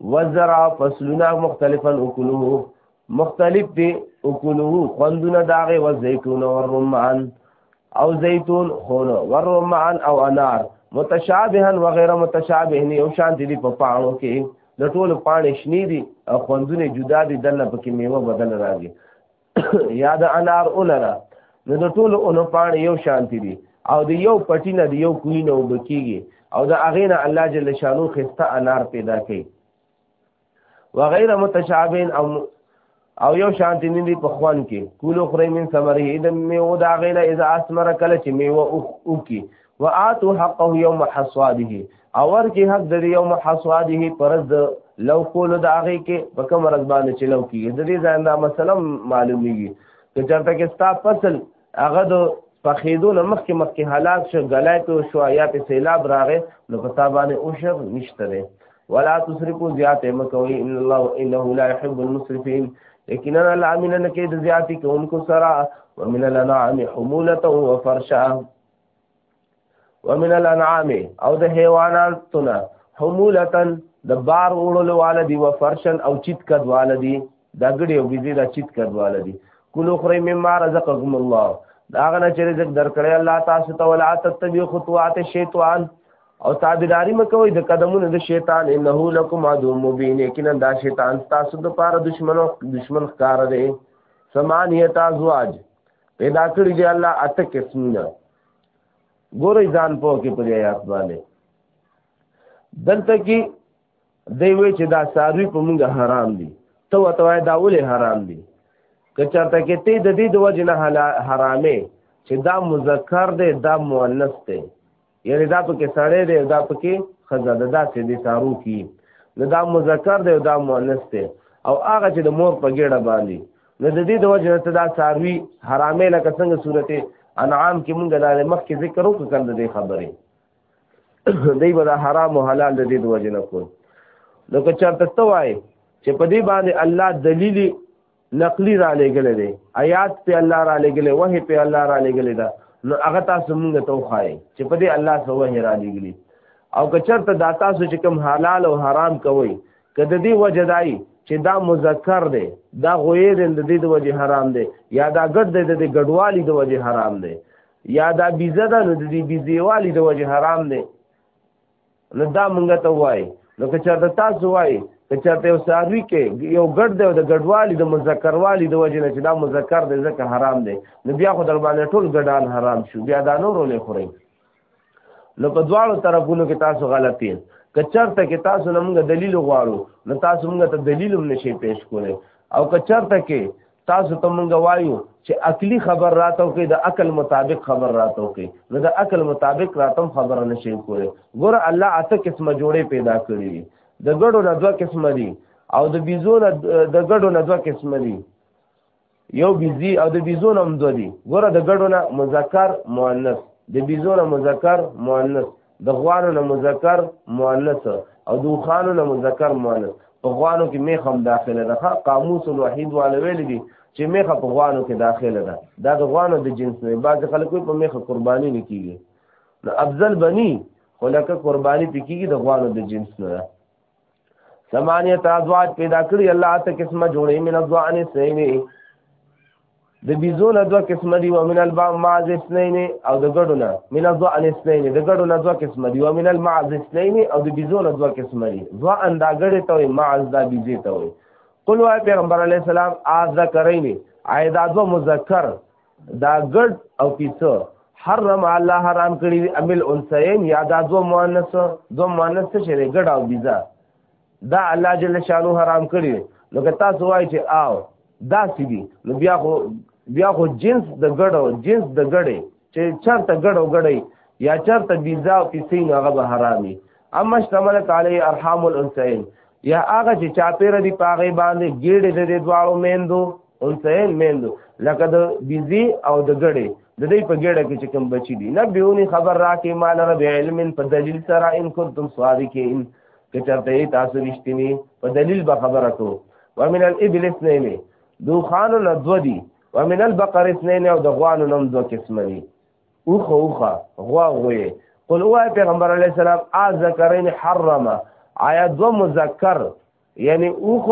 وزرع فصلنا مختلفا اکلوه مختلف دی اکلوه خوندونه داغه و زیتون او رمان او زیتون خون و رمان او انار متشابها و غیر متشابه نه یو شان دي په پاڼو کې د ټولو پاڼې شنې دي او خوندونه جدا دي دنه پکې میوه بدل راځي یا د انار اونه ده نو د ټول اونو پاڼې یو شانتی دي او د یو پټی نه د یو کوی نه وبکیږي او د هغې نه الله جل شانو خسته انار پیدا کوي وغیر متشابهین او او یو شانتی نه دي په خوان کې کولو خورې من ثمره د میوه د هغې نه اذا اسمر کله چې میوه او کی وآتو حقه یوم حصاده اور کې حق د یوم حصاده پرز د لو کول د هغه کې په کوم رز باندې چې لو کیږي د دې ځای دا مسله معلومیږي چې چرته کې ستا فصل هغه د پخېدو نه مخکې مخکې حالات شو غلای په شو یا په سیلاب راغې نو په تا باندې اوشر نشته دی ولا تسرفو زیات مکوي ان الله انه لا يحب المسرفين یقینا الله امین نه کې د زیاتی کوونکو سره ومن الانعام حمولته وفرشا ومن الانعام او د حیواناتو نه حمولتن د بار وړلو والدي و فرشن او چیت کد والدي دا ګړي او بيزي دا چیت کد والدي کلو خری مما رزقکم الله دا غنه چې رزق درکړی الله تاسو ته ولا تتبعوا خطوات الشیطان او تابعداري مکوئ د قدمونو د شیطان انه لکم عدو مبین یقینا دا شیطان تاسو د پاره دشمنو دشمن ښکار دی سمانیت ازواج پیدا کړی دی الله اته قسمونه ګورې ځان په کې په آیات باندې دلته کې دی وی چې دا ساروی په موږ حرام دي ته وته وای دا ولې حرام دي که چاته کې ته د دې د وجه نه حرامې چې دا مذکر دی دا مؤنث دی یعنی دا پکې سړی دی دا پکې خزه ده دا چې دي سارو کی نو دا مذکر دی دا مؤنث دی او هغه چې د مور په ګډه باندې نو د دې د وجه ته دا ساروی حرامه لکه څنګه سورته انعام کې مونږ د مخ کې ذکر وکړ کند دې خبره دی به حرام او حلال د دې د وجه نه کول نو که چرته توای چې په دې باندې الله دلیلی نقلی را لګل دی آیات په الله را لګل وه په الله را لګل دا نو هغه تاسو مونږ ته وخای چې په دې الله سو وه را لګلی او که چرته دا تاسو چې کوم حلال او حرام کوي کده دی وجه دای چې دا مذکر دی دا غویر د دې د وجه حرام دی یا دا ګډ دی د ګډوالی د وجه حرام دی یا دا بیزه ده نو د دې بیزیوالی د وجه حرام دی نو دا مونږ ته وای نو که چېرته تاسو وای که چېرته یو ساروی کې یو ګډ دی د ګډوالي د مذکروالي د وجې نه چې دا مذکر دی ځکه حرام دی نو بیا خو در باندې ټول ګډان حرام شو بیا دا نور ولې خورئ نو په دواړو طرفونو کې تاسو غلط یې که چېرته کې تاسو نه مونږ دلیل غواړو نو تاسو مونږ ته دلیل هم نشئ پیش کولی او که چېرته کې تاسو ته مونږ وایو چې عقلی خبر راتو کې د عقل مطابق خبر راتو کې نو د عقل مطابق راتم خبر نشي کوله ګور الله اته قسمه جوړې پیدا کړې دي د ګړو نه دوه قسمه دي او د بيزو نه د ګړو نه دوه قسمه دي یو بيزي او د بيزو نه هم دوه دي ګور د ګړو نه مذکر مؤنث د بيزو نه مذکر مؤنث د غوانو نه مذکر مؤنث او د خانو نه مذکر مؤنث په غوانو کې میخ هم داخله ده قاموس الوحید والو ویل دي چې میخ په غوانو کې داخله ده دا د غوانو د جنس نه بعض خلک په میخ قرباني نه کیږي نو افضل بني خو لکه قرباني پکېږي د غوانو د جنس نه ده ثمانیت ازواج پیدا کړی الله ته قسمه جوړې من الضعن سینې د بيزو نه دوه قسم دي او من البام معز اثنين او د ګډو نه من الضوء ان اثنين د ګډو نه دوه قسم دي او من المعز اثنين او د بيزو نه دوه قسم دي دوه اندا ګړې ته معز دا بيزي ته وي قل وای پیغمبر علی السلام از ذکرین عیدا دو مذکر دا ګډ او کیسه حرم الله حرام کړی دی امل انسین یا دا دو مؤنث دو مؤنث څه شری ګډ او بیزا دا الله جل شانو حرام کړی نو که تاسو وای چې آو دا سیدی نو بیا خو بیا خو جنس د ګډ او جنس د ګډې چې چرته ګډ او ګډې یا چرته بیزا او کیسین هغه به حرامي اما اشتملت علی ارحام الانسین یا هغه چې چاپیره دی پاغه باندې ګیډه د دواړو میندو انسان میندو لکه د بیزی او د ګړې د دې په ګړه کې چې کوم بچی دي نه بیونی خبر راکې مال رب علم په دلیل سره ان کنتم صادقین که چرته تاسو رښتینی په دلیل به خبره کو ومن الابل اثنين دوخان لدو دي ومن البقر اثنين او د غوانو نم دو قسم دي اوخه اوخه غوا غوي قل اوه پیغمبر علی السلام ا ذکرین حرمه آیا دو مذکر یعنی اوخ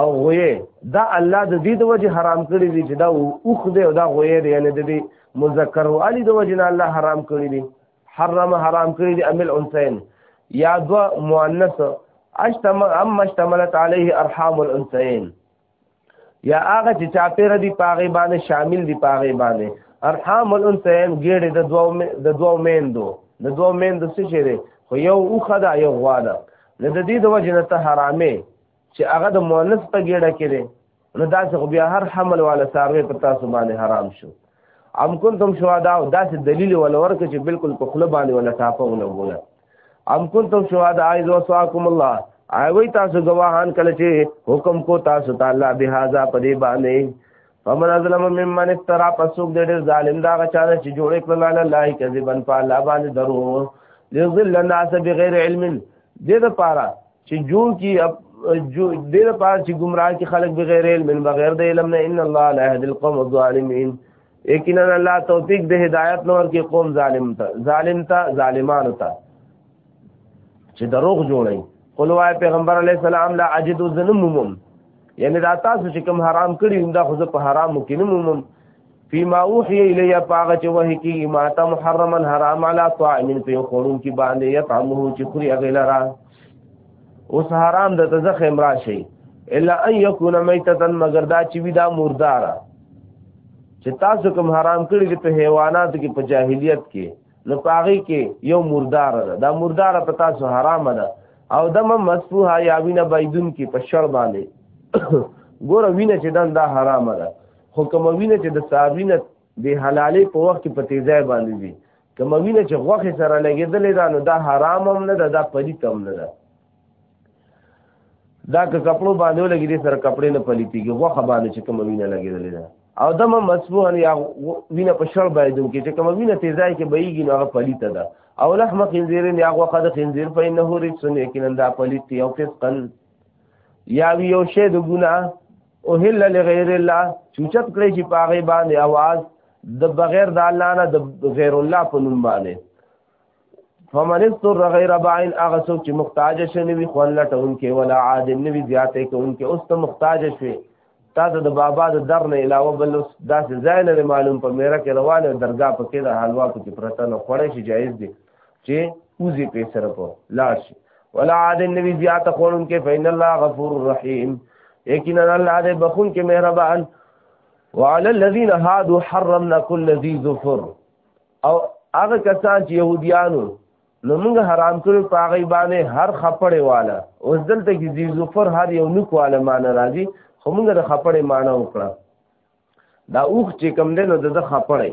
او غوی دا الله د دې د وجه حرام کړی دی چې دا اوخ دی او دا غوی دی یعنی د دې مذکر او علی د وجه نه الله حرام کړی دی حرم حرام کړی دی امل انسان یا دو مؤنث اشتمل اما اشتملت علیه ارحام الانسان یا هغه چې چا پیر دی پاغه باندې شامل دی پاغه باندې ارحام الانثیین ګېړې د دوو د دوو میندو د دوو میندو څه شي دی خو یو اوخه ده یو غوا ده نو د دې د وجې نه ته حرامې چې هغه د مؤنث په ګېډه کې دی نو داسې خو بیا هر حمل والا څاروی په تاسو باندې حرام شو ام کنتم شهدا او داسې دلیل ولور کې چې بالکل په خله باندې ولا ټاپه ولګوله ام کنتم شهدا اذ وصاکم الله اوی تاسو گواهان کله چې حکم کو تاسو تعالی به هاذا پدې باندې فمن ازلم ممن افترا پسوک دې ډېر ظالم دا غچا چې جوړې کړل الله کذبن په الله باندې درو لذل الناس بغیر علم دې د پاره چې جوړ کی جو دې لپاره چې گمراه کې خلک بغیر علم بغیر د علم نه ان الله لا يهدي القوم الظالمين یقینا الله توفیق د هدایت نور کې قوم ظالم ته ظالم ته ظالمانو ته چې دروغ جوړي قل وای پیغمبر علی السلام لا اجد ذنمم یعنی دا تاسو چې کوم حرام کړی دا خو په حرامو کې نه مومم فيما اوحي الي پاغه چې وه کې ما ته محرما حرام علی طاعم په خورون کې باندې یطعمه چې خوري اغلرا اوس حرام د تزخ امرا شي الا ان يكون ميتتن مگر دا چې وی دا مردار چې تاسو کوم حرام کړی دی په حیواناتو کې په جاهلیت کې نو پاغي کې یو مردار ده دا مردار په تاسو حرام ده او دم مسفوها یا وینه بایدون کې په شر باندې ګوره وینه چې دن دا حرام ده خو کوم وینه چې د ساروینه د حلالې په وخت کې په تیزای باندې دي کوم وینه چې غوخه سره لګیدلې ده نو دا حرام هم نه ده دا پلیت هم نه ده دا که کپړو باندې لګې دي سره کپړې نه پلیتیږي غوخه باندې چې کوم وینه لګیدلې ده او دمه مسبوحن یا وینه په شړ باندې دم کې چې کوم وینه تیزای کې بهیږي نو هغه پلیت ده او لحم خنزیر یا غوخه د خنزیر په انه رسن یقینا دا پلیت یو فسقن یا وی یو شی د ګناه او هل لغیر الله چوچت کړی چې پاغه باندې आवाज د بغیر د الله نه د غیر الله په نوم باندې فمن استر غیر باین هغه څوک چې محتاج شنه وي خو لټون کې ولا عاد نه وي زیاتې کوم کې اوس ته محتاج شوي تا د بابا د در نه علاوه بل داسې ځای نه معلوم په میرا کې روانه درگاه پکې د حلوا پکې پرته نه خوړې شي جایز دي چې وزي په سره په لاړ شي ولا عاد النبي زیات قولن کې فین الله غفور رحیم یقینا الله دې بخون کې مهربان وعلى الذين هادوا حرمنا كل ذي ظفر او هغه کسان چې يهوديانو نو موږ حرام کړو په هغه باندې هر خپړې والا اوس دلته کې ذي ظفر هر یو نوک والا معنی راځي خو موږ د خپړې معنی وکړه دا اوخ چې کم دی نو د خپړې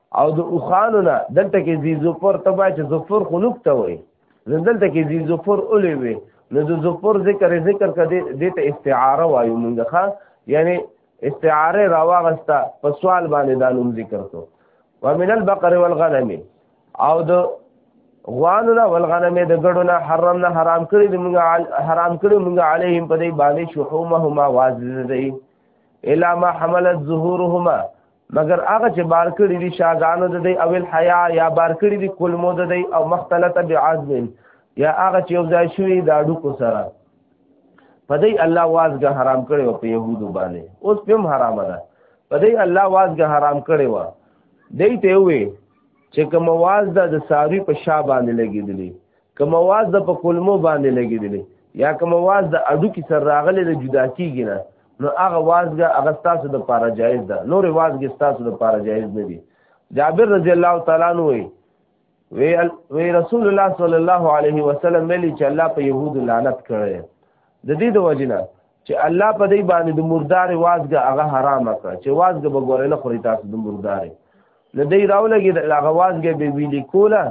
او د اوخانو نه دلته کې زی زفر تبا چې زفر خو نکته وي دلته کې زی زفر اولې وي نو د زفر ذکر ذکر کده د ته استعاره وایو مونږه یعنی استعاره راوغستا په سوال باندې دا نوم ذکر کو ومن البقر والغنم او د غوانو نه والغنم د ګړو نه حرام نه حرام کړی د مونږه حرام کړی مونږه علیهم په دې باندې شحومهما واجز دی الا ما حملت ظهورهما مگر هغه چې بار کړی دي شاګانو د دی اول حیا یا بار کړی دي کل مو د دی او مختلط بعظم یا هغه چې یو ځای شوی دا ډوکو سره په دی الله وازګه حرام کړی او په يهودو باندې اوس په حرام ده په دی الله وازګه حرام کړی و دی ته وی چې کوم واز د ساری په شا باندې لګیدلی کوم आवाज د په کلمو باندې لګیدلی یا کوم आवाज د اډو کې سر راغلی د جدا کیږي نه نو هغه وازګه هغه تاسو د پاره جایز ده نور وازګه تاسو د پاره جایز نه دي جابر رضی الله تعالی عنہ وی وی رسول الله صلی الله علیه وسلم ویلي چې الله په يهود لعنت کړی د دې د وجنه چې الله په دې باندې د مردار وازګه هغه حرام کړ چې وازګه به ګورې نه خوري تاسو د مردار نه دی راولګي د هغه وازګه به ویلي کوله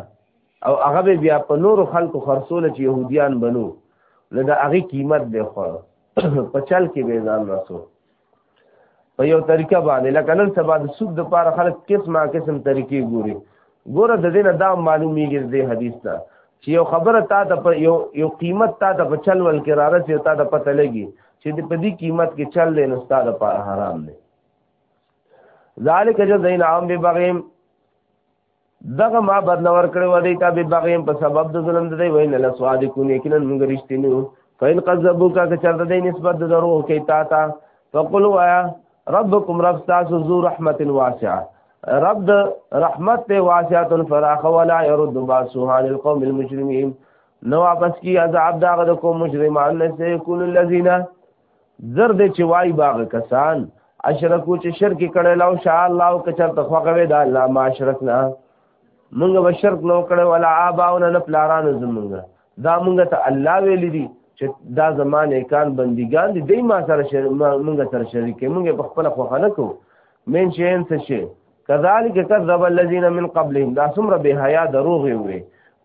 او هغه به بیا په نور خلکو خرڅول چې يهوديان بنو نو دا هغه قیمت به خو په چل کې به ځان رسو په یو طریقه باندې لکه نن سبا د سود د پاره خلک قسمه قسم طریقې ګوري ګوره د دې نه دا معلومیږي د حدیث نه چې یو خبره تا ته په یو یو قیمت تا ته په چل ول کې را رسي تا ته پته لګي چې د په دې قیمت کې چل دی نو ستاسو لپاره حرام دی ذالک جزاء عام ببغیم دغه ما بدل ور کړو دی تا به بغیم په سبب د ظلم دی وین له سواد کو نه کینن موږ رښتینو فین قذبو کا که چرته دی نسبت د درو کې تا تا فقل وایا ربکم رب تاسو ذو رحمت واسعه رب د رحمت ته واسعه فراخ ولا يرد باسها للقوم المجرمين نو واپس کی عذاب داغه د کوم مجرمان نه سه کول الذين زر دې چې وای باغ کسان اشرکو چې شرک کړي لو شاء الله او کچر تخوغه دا الله ما اشرکنا مونږ به شرک نو کړي ولا اباونه نه پلارانو زمونږ دا مونږ ته الله ویل دي چې دا زمانه کان بندګان دي دای ما سره مونږ سره شریک مونږ په خپل خوخه نه کو مین شین څه شي کذالک کذب الذين من قبلهم دا څومره به حیا دروغ وي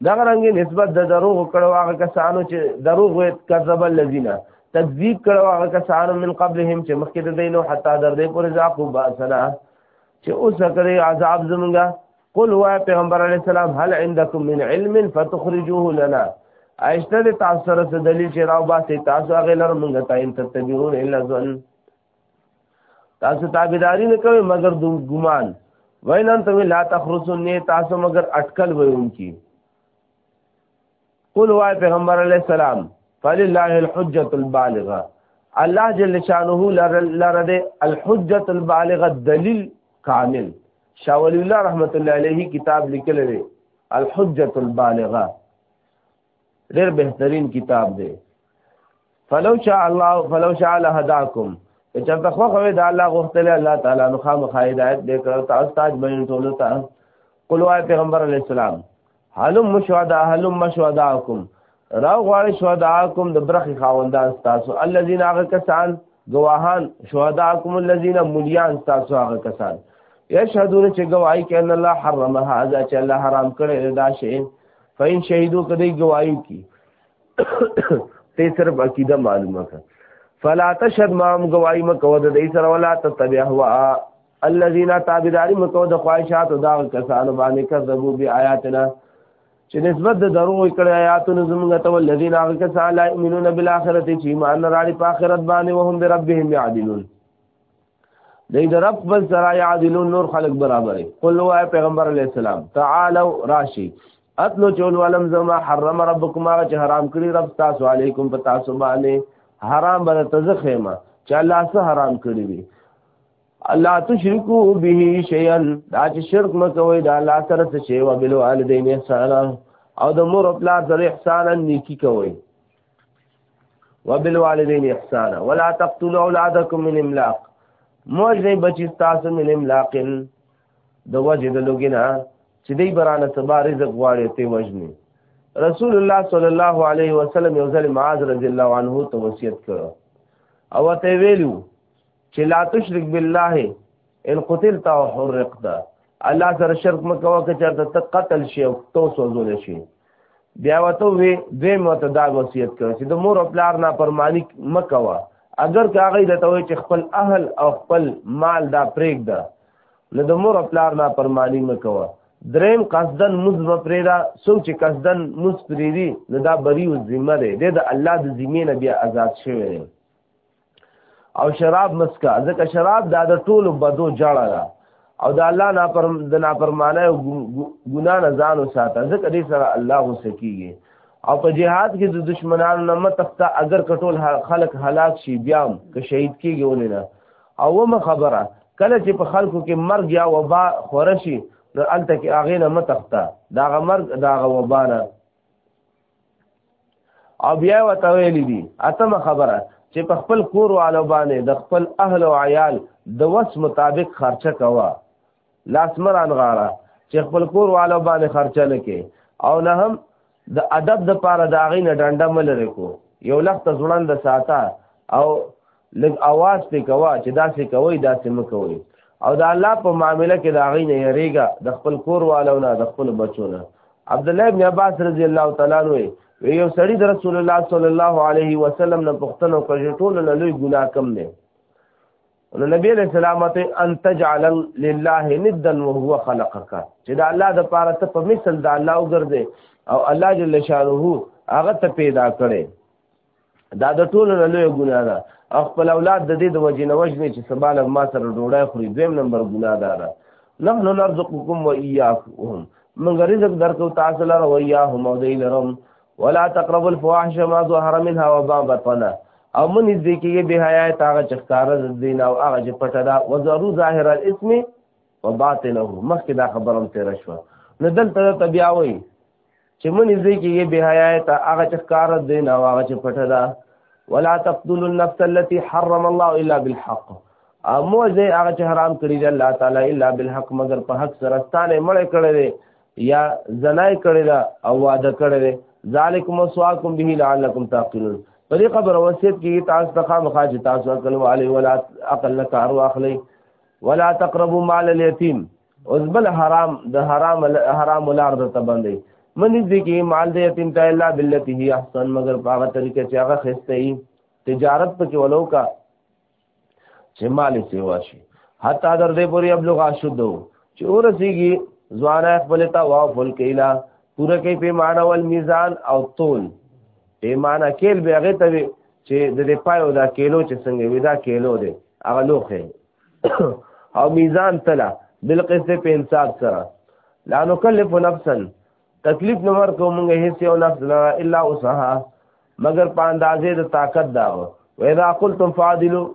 دا رنګ نسبت د دروغ کړو هغه کسانو چې دروغ وي کذب الذين تکذیب کړو هغه کسانو من قبلهم چې مخکې د دینو حتا در دې پر ځاقو باسنا چې اوس کړي عذاب زمونږه قل هو پیغمبر علی السلام هل عندكم من علم فتخرجوه لنا ایشته تاسو سره دلیل چې راو باسي تاسو هغه لر مونږ ته ان تتبعون الا ظن تاسو تابعداري نه کوي مگر د ګمان وین انتم لا تخرسون تاسو مگر اٹکل ویونکی قل وای پیغمبر علی السلام فلله الحجه البالغه الله جل شانه لرد الحجه البالغه دلیل کامل شاول الله رحمت الله علیه کتاب لیکل دی الحجه البالغه ډېر بهترین کتاب دی فلو شاء الله فلو شاء الله هداکم چې په خو خو دا الله غوښتل الله تعالی نو خامخ هدایت دې کړ تاسو تاج باندې ټول ته قلوا پیغمبر علی السلام حلم مشهدا حلم مشهداکم را غواړ شهداکم د برخي خاوندان تاسو الذين هغه کسان گواهان شهداکم الذين مليان تاسو هغه کسان یشهدون چې گواہی کوي ان الله حرم هذا چې الله حرام کړی دا شی فین شهیدو کدی گواہی کی ته صرف عقیده معلومه کړه فلا تشهد ما هم گواہی مکو د دې سره ولا تتبع هوا الذين تابعداري مکو د خواهشات دا کسانو باندې کذبوا بیااتنا چې نسبت د درو کړه آیاتونو زمونږ ته ولذین هغه کسان لا یؤمنون بالآخرته چې ایمان راړي په آخرت باندې وهم بربهم یعدلون دې د رب بل سره یعدلون نور خلق برابرې قل هو پیغمبر علی السلام تعالوا راشي اتلو چول ولم زما حرم ربکم هغه چې حرام کړی رب تاسو علیکم په تاسو باندې حرام بر تزخیمه چې الله سه حرام کړی وي الله تشرکو به شیئا دا چې شرک مکوئ دا الله سره څه شی او بل والدین احسان او د مور او پلار سره احسان نیکی کوئ وبالوالدین احسانا ولا تقتلوا اولادکم من املاق موجنه بچی تاسو من املاق د وجه د لوګینا چې دی برانه سبا رزق غواړي ته وجنه رسول الله صلی الله علیه وسلم یو ځل معاذ رضی الله عنه ته وصیت کړو او ته ویلو چې لا تشرک بالله ان قتلت او حرقت الله سره شرک مکوه که چرته ته قتل شي او تو سوزول شي بیا وته وی دوی مت دا وصیت کړ چې د مور او پلار نه پرمانی مکوه اگر که هغه د توې چې خپل اهل او خپل مال دا پرېګ ده نو د مور او پلار نه پرمانی مکوه دریم قصدن مز وپریدا سو چې قصدن مز پریری نو دا بری او ذمہ ده د الله د ذمہ نه بیا آزاد شوی او شراب مسکا ځکه شراب دا د ټولو بدو جړه ده او د الله نه پر د نافرمانه او ګنا نه ځان وساته ځکه دې سره الله غوسه کیږي او په جهاد کې د دشمنانو نه متخته اگر کټول خلق هلاک شي بیا که شهید کیږي ونه نه او ومه خبره کله چې په خلکو کې مرګ یا وبا خورشي نو الته کې اغه نه متخته دا غ مرګ دا غ وبا نه او بیا وته ویل دي اتمه خبره چې په خپل کور والو باندې د خپل اهل او عیال د وس مطابق خرچه کوه لاس مران غاړه چې خپل کور والو باندې خرچه نه کې او نه هم د ادب د پاره د هغې نه ډنډه ملرې کو یو لخت ځوړند ساته او لږ اواز پې کوه چې داسې کوئ داسې مه کوئ او د الله په معامله کې د هغې نه یریږه د خپل کور والو نه د خپل بچو نه عبدالله ابن عباس رضی الله تعالی عنه وی یو سړی د رسول الله صلی الله علیه وسلم نه پوښتنه کوي ټول نه لوی ګناه کم دی نو نبی علیہ السلام ته ان تجعل لله ندا وهو خلقك چې دا الله د پاره ته په مثل د الله وګرځي او الله جل شانه هغه ته پیدا کړي دا د ټولو نه لوی ګناه ده او خپل اولاد د دې د وجې نه وژنې چې سبا له ما سره ډوډۍ خوري دویم نمبر ګناه ده ده نحن نرزقكم وإياكم من رزق درکو تاسو لره وإياهم او دی لرم ولا تقربوا الفواحش ما ظهر منها وما بطن او من دې کې به حیا تاغه چخکاره د دین او هغه چې پټه ده وزرو ظاهر الاسم وباطنه مخکې دا خبرم تیر شو نو دلته تبیا وایي چې مونږ دې کېږي به حیا ته هغه چې کار دې نه هغه چې پټه ده ولا تقتل النفس التي حرم الله الا بالحق امو زه هغه چې حرام کړی دی الله تعالی الا بالحق مگر په حق سره ستانه مړ کړی دی یا زنای کړی دا او واده کړی دی ذالکم وصاکم به لعلکم تعقلون په دې خبره وصیت کې تاسو ته خامخا چې تاسو عقل والي ولا عقل نه کار واخلئ ولا تقربوا مال اليتيم اوس بل حرام د حرام حرام لار د تبندې منی دې کې مال دې یتیم ته الا باللتی هی احسن مگر په هغه طریقې چې هغه خسته ای تجارت پکې ولو کا چې مال سی واشي حتی در دې پوری ابلغ شدو چې ورسیږي ځوان خپل تا وا فل کیلا پوره کې پیمانه ول میزان او تول پیمانه کېل به هغه ته چې د دې پایو دا کېلو چې څنګه ودا کېلو دې هغه لوخه او میزان تلا بالقسط په انصاف سره لا نکلف نفسا تکلیف نه ورکو موږ هیڅ یو نفس نه الا وسها مگر په اندازې د طاقت دا و اذا قلتم فاضلوا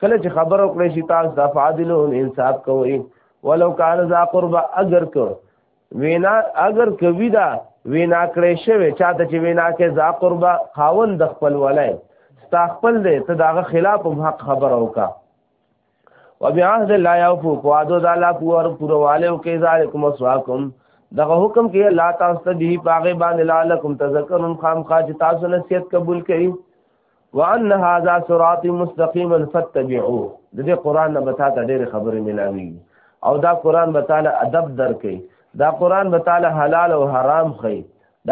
کله چې خبر او کړی شي تاسو دا فاضلوا انصاف کوئ ولو کان ذا قرب اگر کو وینا اگر کوي دا وینا کړی شوی چاته چې وینا کې ذا قرب خاون د خپل ولای ستا خپل دی ته داغه خلاف هم حق خبر او کا وبعهد الله يوفو قوادو د الله پور پورواله او کې ذالکم وسواکم دغه حکم کې الله تاسو ته به پاغه باندې لعلکم تذکرون خام خاج تاسو نصیحت قبول کړي وان هذا صراط مستقيما فاتبعوه د دې قران نه بتا ته ډېر خبرې ملاوي او دا قران به تعالی ادب درکې دا قران به تعالی حلال او حرام خي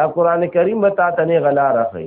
دا قران کریم به تا ته نه غلا راخي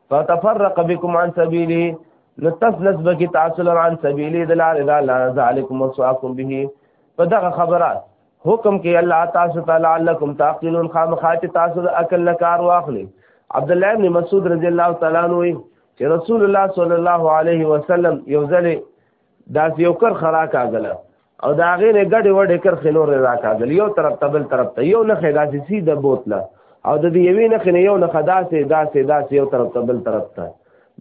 فتفرق بكم عن سبيلي نتس نسبه کی تاسو لر عن سبیلی دلار دا لا ذالکم وصاکم به په دغه خبره حکم کې الله تاسو تعالی علکم تعقلون خامخات تاسو د عقل نه کار واخلي عبد الله بن مسعود رضی الله تعالی عنہ چې رسول الله صلی الله علیه وسلم یو ځل دا یو کر خرا کاغل او دا غې نه ګډې وډې کر خنور را کاغل یو طرف ته بل طرف ته یو نه خدا سي سي د بوتله او د دې یوې نه خنه یو نه خدا سي دا سي دا سي یو طرف ته بل طرف ته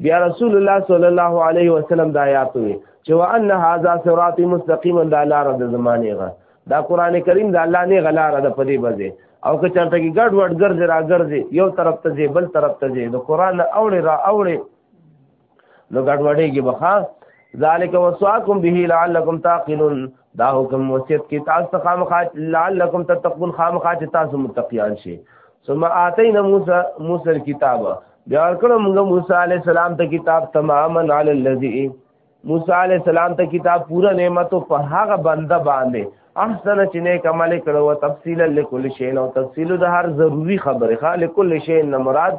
بیا رسول الله صلی الله علیه وسلم دا آیات وي چې وان هاذا صراط مستقیما دا لار د زمانه غا دا قران کریم دا الله نه غلار د پدی بځه او که چرته کې ګډ وډ ګرځي را ګرځي یو طرف ته ځي بل طرف ته ځي د قران اوړي را اوړي نو ګډوډې کې بخا ذالک وصاکم به لعلکم تعقلون دا حکم وصیت کې تاسو خامخات لعلکم تتقون خامخات تاسو متقیان شي ثم اتینا موسی موسی الكتاب بیا ورکړو موږ موسی علی السلام ته کتاب تماما علی الذی موسی علی السلام ته کتاب پورا نعمت په هغه بنده باندې احسن چې نه کمال کړو تفصیلا لكل شی او تفصیل د هر ضروری خبره خاله کل شی نه مراد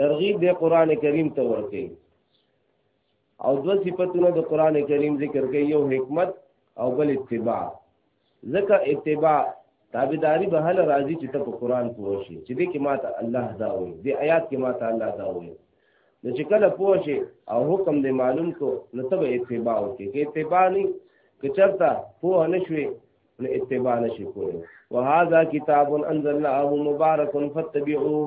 ترغیب د قران کریم ته ورکړي او دو صفاتونه د قران کریم ذکر کوي یو حکمت او بل اتباع ځکه اتباع تابعداري به هله راځي چې ته په قران پوه شي چې دې کې ماته الله دا وایي دې آیات کې ماته الله دا وایي نو چې کله پوه شي او حکم دې معلوم کو نو ته به اتباع وکړي کې اتباع نه که چرته پوه نه شوي نو اتباع نه شي کولی وهذا کتاب انزلناه مبارک فاتبعوه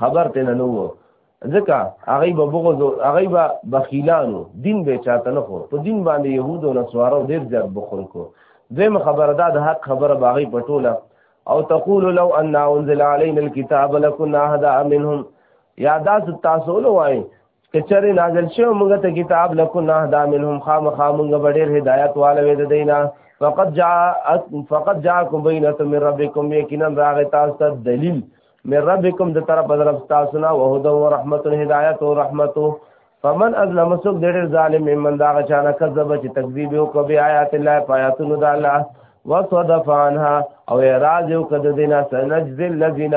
خبر ته نه نو ځکه هغه به بغض هغه به بخیلانو دین به چاته نه خو په دین باندې يهود او نصارو ډیر زیات بخل کو دیم خبره ده د حق خبره باغی پټوله او تقول لو ان انزل علينا الكتاب لكنا هدا منهم یا دا تاسو له وای کچره نازل شو موږ ته کتاب لکو نه دا منهم خام خامون غبډیر هدایت والو د دینا فقط جاء فقط جاءكم بينه من ربكم یقینا راغ تاسو ته دلیل من ربكم د طرف بدرب تاسو نه وهدا و رحمت هدایت او رحمت فمن ازلم سوق ډیر ظالم من دا غچانه کذب چې تکذیب او کو بیا آیات الله پایاتونو د الله وصدف عنها او اعراض او کده دینا سنجذل الذين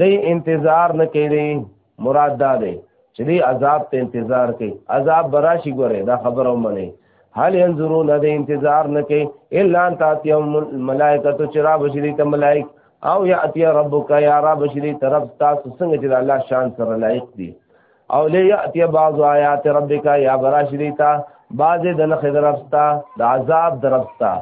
دی انتظار نه کوي مراد دا دی چې دی عذاب ته انتظار کوي عذاب براشي ګوره دا خبره ومني هل ينظرون د انتظار نه کوي الا ان تاتيهم الملائکه تو چرا بشری ته ملائک او یاتی ربک یا رب شری طرف تاسو څنګه چې الله شان سره لایق دي او لیاتی بعض آیات ربک یا براشری تا بعض د نخ درفتا د عذاب درفتا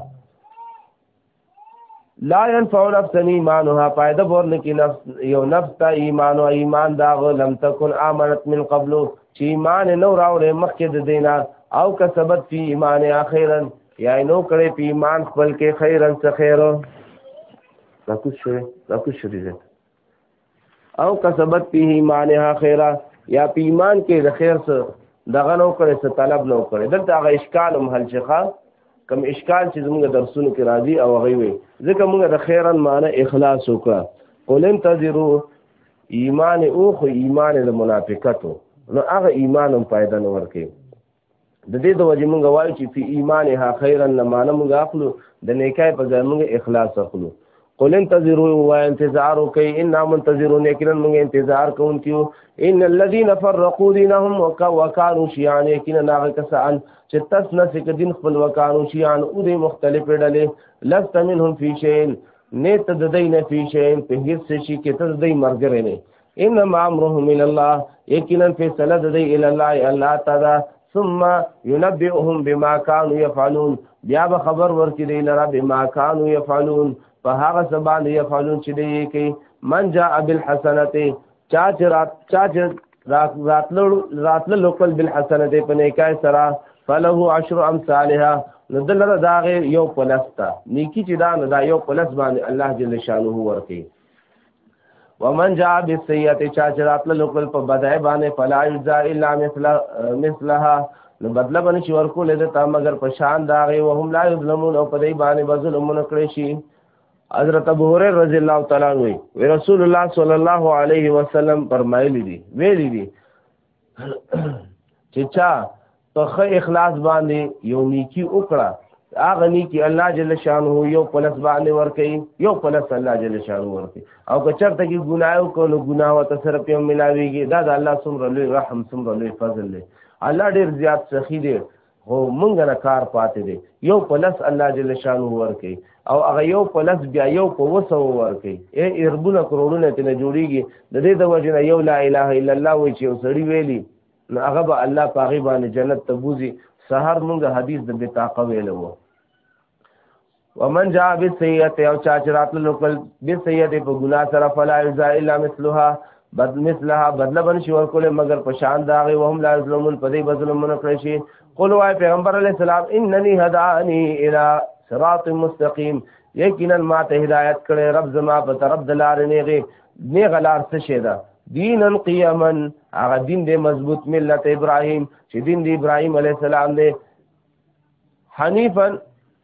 لا ينفع نفس ایمانها فائدہ ورن کی نفس یو نفس تا ایمان او ایمان دا لم تکن امنت من قبل چې ایمان نو راوړې مخکې د دینا او کسبت فی ایمان اخیرا یا نو کړې په ایمان خپل کې خیرا څه خیر راکوش شوی راکوش شوی او کسبت په ایمانها خیره یا په ایمان کې د خیر سره دغه نو کړي څه طلب نو کړي دلته هغه اشکال هم حل شخه کم اشکال چې زموږ درسونو کې راځي او هغه وي ځکه موږ د خیرن معنی اخلاص وکړه قل انتظروا ایمان او خو ایمان د منافقتو نو هغه ایمان هم پیدا نه ورکي د دې د وجه مونږ وایو چې په ایمان ها خیرا لمانه مونږ اخلو د نیکای په ځای مونږ اخلاص اخلو قل انتظروا و انتظار کوي ان منتظرون یقینا موږ انتظار کوونکیو ان الذين فرقوا دينهم وكانوا شيعا یقینا هغه کسان چې تاسو نه سک دین خپل وکانو شيعا او دې مختلف ډلې لست منهم في شيء نه تددین في شيء په هیڅ شي کې تددین مرګره نه انما امرهم الى الله یقینا فیصله د دی الى الله الله تعالی ثم ينبئهم بما كانوا يفعلون بیا به خبر ورکړي دی لره بما كانوا يفعلون په هغه سبا دی يفعلون چې دی کوي من جاء بالحسنه چا چې رات چا چې راتلو راتلو لوکل بالحسنه په نیکای سره فله عشر امثالها نو دلته دا یو پلستا نیکی چې دا نه دا یو پلس باندې الله جل شانه ورکي ومن جاء بالسيئه چا چې راتل لوکل په بدای باندې فلا يجزا الا مثل مثلها نو بدله باندې چې ورکول دي تا مگر په شان دا غي وهم لا يظلمون او په دې باندې بظلمونه کړی شي حضرت ابو هريره رضی الله تعالی عنہ وی رسول الله صلی الله علیه وسلم فرمایلی دي ویلی دي چې چا په خ اخلاص باندې یو نیکی وکړه هغه نیکی الله جل شانه یو پلس باندې ورکي یو پلس الله جل شانه ورکي او که چرته کې ګناو کو نو ګناو ته سره په ملاويږي دا د الله سمره لوی رحم سمره لوی فضل دی الله ډیر زیات سخی دی هو مونږ نه کار پاتې دی یو په لس الله جل شانو ورکي او هغه یو په لس بیا یو په وسو ورکي اے اربونه کرونونه ته نه جوړیږي د دې د وجنه یو لا اله الا الله وی چې وسړی ویلی نو هغه به الله پاغي باندې جنت ته بوزي سحر مونږ حدیث د بتاقه ویلو ومن جاء بالسيئه او چا چرات لوکل بالسيئه په ګنا سره فلا الا الا مثلها بد مثلها بدل بن شي ورکول مگر په شان دا غي وهم لا ظلمون په دې بظلمونه کړی شي قل وای پیغمبر علی السلام انني هداني الى صراط مستقيم یقینا ما ته هدایت کړي رب زما په طرف دلار نه غي نه غلار څه شه ده دین قیما هغه دین دې مضبوط ملت ابراهیم چې دین دې ابراهیم علی السلام دې حنیفا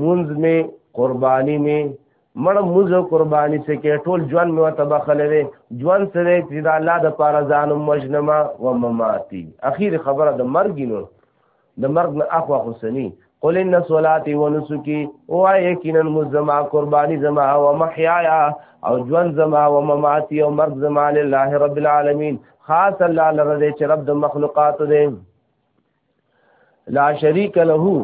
مونږ می قربانی می مړ موزه قرباني څه کې ټول ژوند مې وته بخلې وي ژوند سره چې دا الله د پاره ځان مجنما و مماتي اخیر خبره د مرګ نو د مرګ نه اخوا حسني قل ان صلاتي ونسكي او یقینا مزما قرباني زما او محیایا او ژوند زما او مماتي او مرګ زما لله رب العالمین خاص الله لره چې رب د مخلوقات دی لا شریک له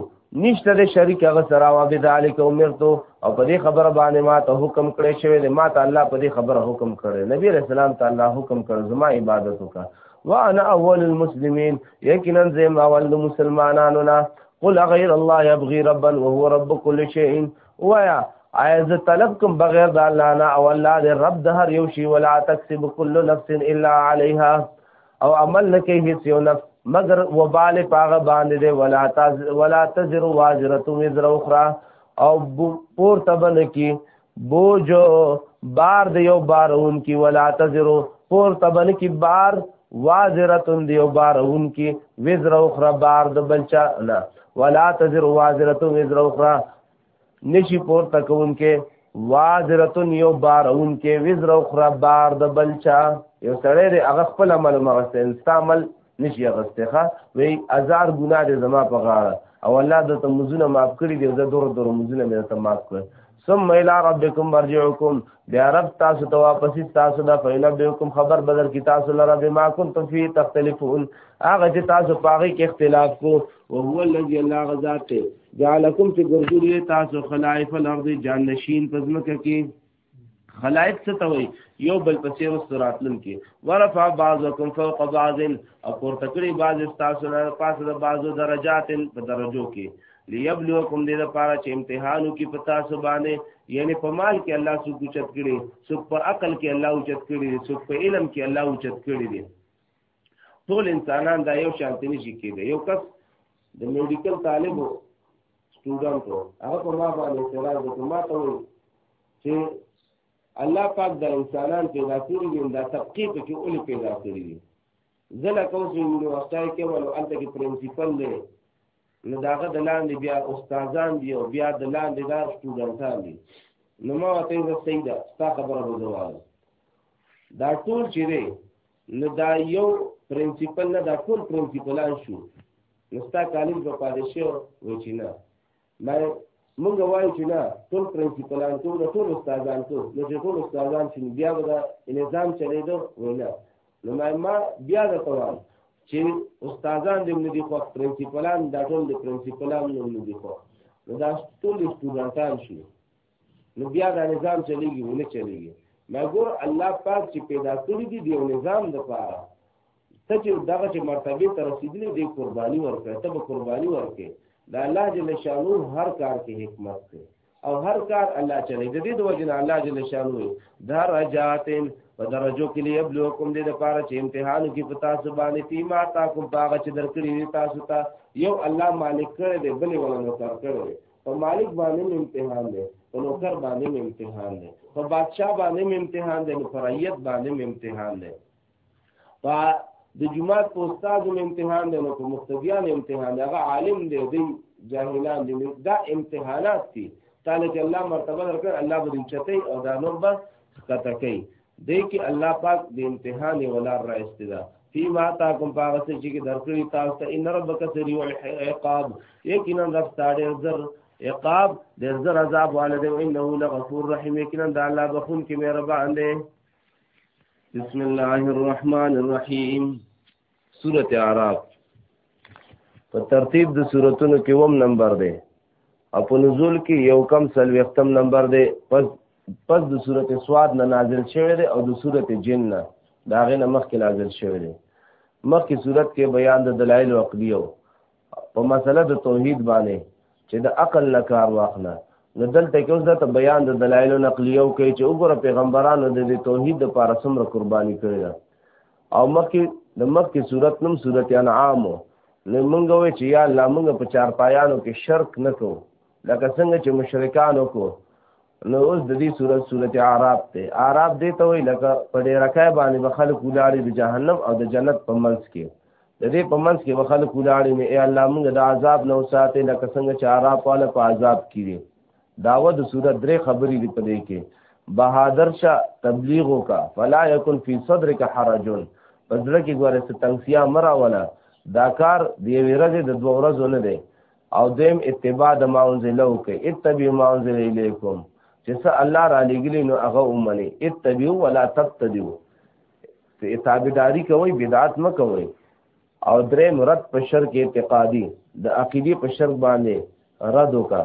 نشته د شریک هغه سره او بذالک امرتو او په دې خبره باندې ما ته حکم کړی شوی دی ما ته الله په دې خبره حکم کړی نبی رسول الله تعالی حکم کړ زما عبادت وکړه وانا اول المسلمین یقینا زم اول مسلمانانو نه قل غیر الله یبغي ربا وهو رب كل شيء وایا آیا زه طلب کوم بغیر د الله نه او الله دې رب د هر یو شی ولا تکسب كل نفس الا عليها او عمل نه کوي هیڅ یو نفس مگر وبال پاغه باندې دی ولا تز ولا تزر واجره وزر اخرى او پور تبن کی بوج بار دی یو بارون کی ولا تزر پور تبن کی بار وازرتن دیو بارون کی وزر اخرى بار د بلچا نه ولا تزر وازرتن وزر اخرى نشي پورته کوونکې وازرتون یو بارون کې وزر او خرا بار د بلچا یو سړی دی هغه خپل عمل مغسته استعمال نشي غسته ښه وی هزار ګنا دې زما په غاړه او الله د ته مزونه معاف کړی دی زه دور دور مزونه مې ته معاف کړ ثم الى ربكم مرجعكم بیا رب تاسو ته واپس تاسو دا فینبئکم خبر بدل کی تاسو لره بما کنتم فی تختلفون هغه چې تاسو پاغي کې اختلاف کو او هو الذی الله غزاد جعلکم چې ګرځولې تاسو خلائف الارض جانشین پزمکه کې خلائف څه ته وي یو بل پسې وستراتلم کې ورفع بعضکم فوق بعض او پر تکړی بعض تاسو نه پاسه د بعضو درجات په درجو کې ليبلوکم دې لپاره چې امتحانو کې پتا سو باندې یعنی په مال کې الله سو کوچت کړي سو په عقل کې الله اوچت کړي سو په علم کې الله اوچت کړي ټول انسانان دا یو شانتي نشي کېدای یو کس د میډیکل طالب سټوډنټ هغه په ما باندې اعتراض وکړ ما ته وویل چې الله پاک د انسانان پیدا کړی دی دا طبقه په کې اول پیدا کړی دی زله کوم چې یونیورسيټي کې ولو انت کې پرنسپل دی نو داغه د لاندې بیا استادان دی او بیا د لاندې دا سټوډنټان دي نو ما ته یې سیدا ستا خبره وځواله دا ټول چې دی نو دا یو پرنسپل نه دا ټول پرنسپلان شو نو ستا کالج به پاتې شو و چې نه ما مونږ وایو چې نه ټول پرنسپلان ټول ټول استادان ټول نو چې ټول استادان چې بیا به دا نظام چلېدو و نه نو ما ما بیا دا کوم چې استادان دې نه دي خو پرنسپلان دا ټول د پرنسپلان نه دي خو نو دا ټول سټوډنټان شي نو بیا دا نظام چلیږي ونه چلیږي مګر الله پاک چې پیدا کړی دی دیو نظام د پاره ته چې دغه چې مرتبه ته رسیدلی دی قرباني ورکړه ته به قرباني ورکړې دا الله جل شانو هر کار کې حکمت دی او هر کار الله چلی د دې د وجه نه الله جل شانو درجات په درجو کې ليبلوکم دې د پاره چې امتحان کې پتا سبانه تی ما تا کوم باغ چې درکړي تاسو ته یو الله مالک کړی دی بلې ولا نو کار کړی په مالک باندې امتحان دی په نوکر باندې امتحان دی په بادشاہ باندې امتحان دی په رعیت باندې امتحان دی په د جماعت په استاد امتحان دی نو په مقتدیان امتحان دی هغه عالم دی دی جاهلان دی دا امتحانات دي تعالی چې الله مرتبه درکړ الله به چته او دا نور به کته کوي دې کې الله پاک د امتحان یو لار را استدا فيما تاكم پاغس چې کې درکړي تاسو ته ان ربک سریع العقاب یقینا رب تعالی زر عقاب د زر عذاب والد او انه لغفور رحیم یقینا د الله بخون کې مهربان دی بسم الله الرحمن الرحیم سورت عراق په ترتیب د سورتونو کې وم نمبر دی او په نزول کې یو کم سلوختم نمبر دی پس پس د سورت سواد نه نازل شوی دی او د سورت جن نه دا غي نه مخکې نازل شوی دی مخکې سورت کې بیان د دلایل عقلیو په مسله د توحید باندې چې د عقل نه کار واخله نو دلته کې اوس د بیان د دلایل نقلیو کې چې وګوره پیغمبرانو د توحید لپاره څومره قرباني کړې ده او مکه د مکه صورت نوم صورت انعام نو موږ وې چې یا الله موږ په چار پایانو کې شرک نکو لکه څنګه چې مشرکانو کو نو اوس د دې صورت صورت عرب ته عرب دې ته وی لکه په دې رکای باندې به خلک ولاړې د جهنم او د جنت په منځ کې د دې په منځ کې به خلک ولاړې نه ای الله موږ د عذاب نو ساتي لکه څنګه چې عرب والا په عذاب کې دي داوه د صورت درې خبرې دې په دې کې بهادر شاه تبلیغ وکا فلا یکن فی صدرک حرج پزړه کې ګوره ستنګسیا مرا ولا دا کار دی ویره د دوه ورځې نه دی او دیم اتباع د ما انزل او کې اتبع ما انزل الیکم چې څه الله را لګلی نو هغه ومني اتبعوا ولا تبتدعوا ته تابعداري کوي بدعت م کوي او درې مرد په شرک اعتقادي د عقيدي په شرک باندې رد وکړه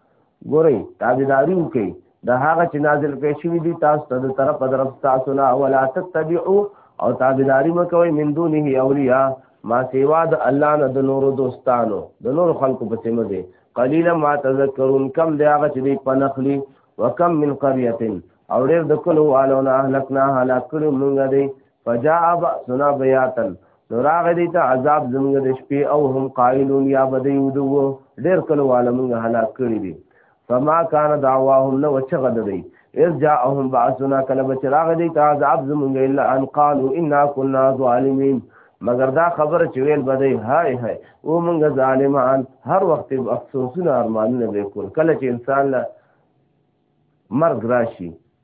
ګورئ تابعداري وکړئ د هغه چې نازل کړي شوی دی تاسو ته د طرف در تاسو نه ولا تتبعو او تابعداري مکوئ من دونه اولیاء ما سیوا د الله نه د نورو دوستانو د نورو خلکو په سیمه دی قلیلا ما تذکرون کم دی هغه چې دی پنخلی وکم من قريه او ډېر د کلو والو نه اهلکنا هلاک کړو مونږ دی فجاء باسنا بیاتن نو راغ دی ته عذاب زموږ د شپې او هم قائلون یا بدی ودو ډیر کله والا موږ هلاک کړی دي فما کان دعواهم نو چغه دی اذ جاءهم باسنا کله بچراغ دی ته عذاب زموږ الا ان قالوا انا كنا ظالمين مگر دا خبر چې ویل بدی هاي هاي او موږ ظالمان هر وخت افسوسونه ارمانونه وکول کله چې انسان له مرګ راشي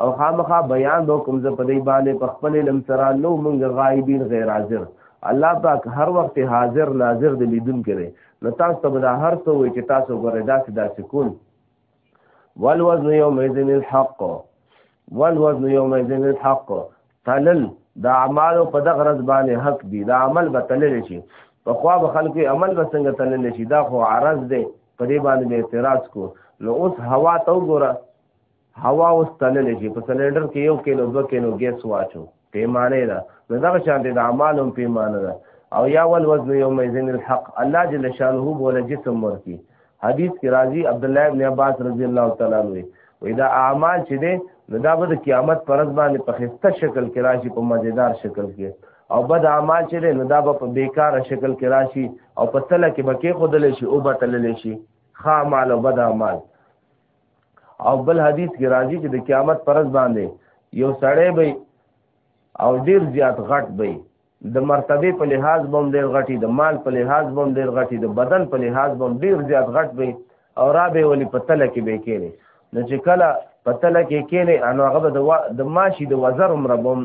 او خامخا بیان به کوم زه په دې باندې په خپل علم سره نو مونږ غایبین غیر حاضر الله پاک هر وخت حاضر ناظر د لیدون کړي نو تاسو ته به هر څه وي چې تاسو غره داسې داسې کول والوزن یومئذ الحق والوزن یومئذ الحق تلل د اعمالو په دغه ورځ باندې حق دي دا عمل به تلل شي په خوا به خلکو عمل به څنګه تلل شي دا خو عرض دی په دې باندې اعتراض کو نو اوس هوا ته وګوره هوا اوس تلل شي په سلندر کې یو کینو دو کینو ګیس واچو پیمانه ده نو دغه شانته د اعمال هم پیمانه ده او یا ول وزن یوم یزن الحق الله جل شانه بوله جسم ورکی حدیث کې راځي عبد الله ابن عباس رضی الله تعالی عنہ وی دا اعمال چې ده نو دا به د قیامت پر ورځ باندې په خسته شکل کې راشي په مزیدار شکل کې او بد اعمال چې ده نو دا به په بیکاره شکل کې راشي او په تله کې به کې خودل شي او به تلل شي خامال او بد اعمال او بل حدیث کې راځي چې د قیامت پرز باندې یو سړی به او ډیر زیات غټ به د مرتبه په لحاظ بم ډیر غټي د مال په لحاظ بم ډیر غټي د بدن په لحاظ بم ډیر زیات غټ به او را به ولي په تل کې به کېني نو چې کله په تل کې کېني انو هغه د د ماشي د وزر عمر بم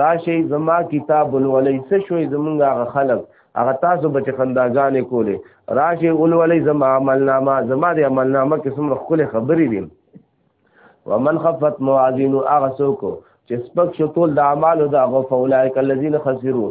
راشي زما کتاب ولولي څه شوي زمونږ هغه خلک هغه تاسو بچ خنداګانې کولې راشي ولولي زما عملنامه زما د عملنامه کې څومره خپل خبرې دي ومن خفت موازین هغه څوک چې سپک شو ټول د اعمالو د هغه فولایک الذین خسروا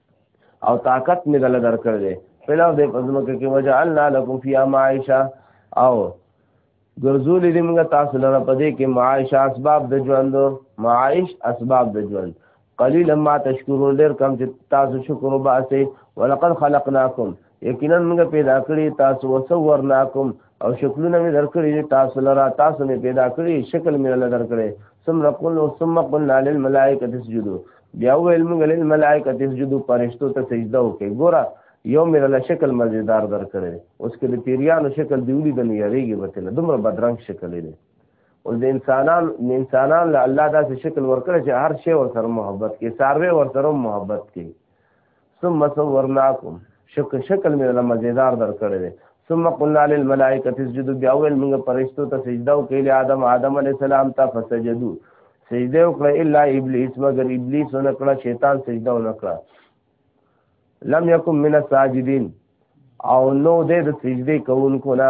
او طاقت مې دل درکړ دې فلو دې پزمکه کې وجعلنا لكم فيها معيشه او ګرځولې دې موږ تاسو لپاره پدې کې معاشه اسباب د ژوند معاش اسباب د ژوند قليلا ما تشکرون ډېر کم چې تاسو شکر وباسئ ولقد خلقناکم یقینا موږ پیدا کړی تاسو وسورناکم او شکلونه مې درکړي دي تاسو لرا تاسو مې پیدا کړی شکل مې له درکړي ثم رقل ثم قلنا للملائکه تسجدوا بیا ویل موږ للملائکه تسجدوا پرشتو ته سجده وکړي ګوره یو مې له شکل مزیدار درکړي اوس کې د پیریانو شکل دی ولید نه یریږي به تل دومره بدرنګ شکل دی او د انسانان انسانان له الله داسې شکل ورکړي چې هر شی ورسره محبت کې ساروي ورسره محبت کې ثم صورناکم شکل شکل مې له مزیدار در کړی دی ثم قلنا للملائکه اسجدوا بیا ویل موږ پرشتو ته سجده وکړه له آدم آدم علی السلام ته فسجدوا سجده وکړه الا ابلیس مگر ابلیس نه کړه شیطان سجده نه کړه لم یکم من الساجدین او نو دې د سجده کوونکو نه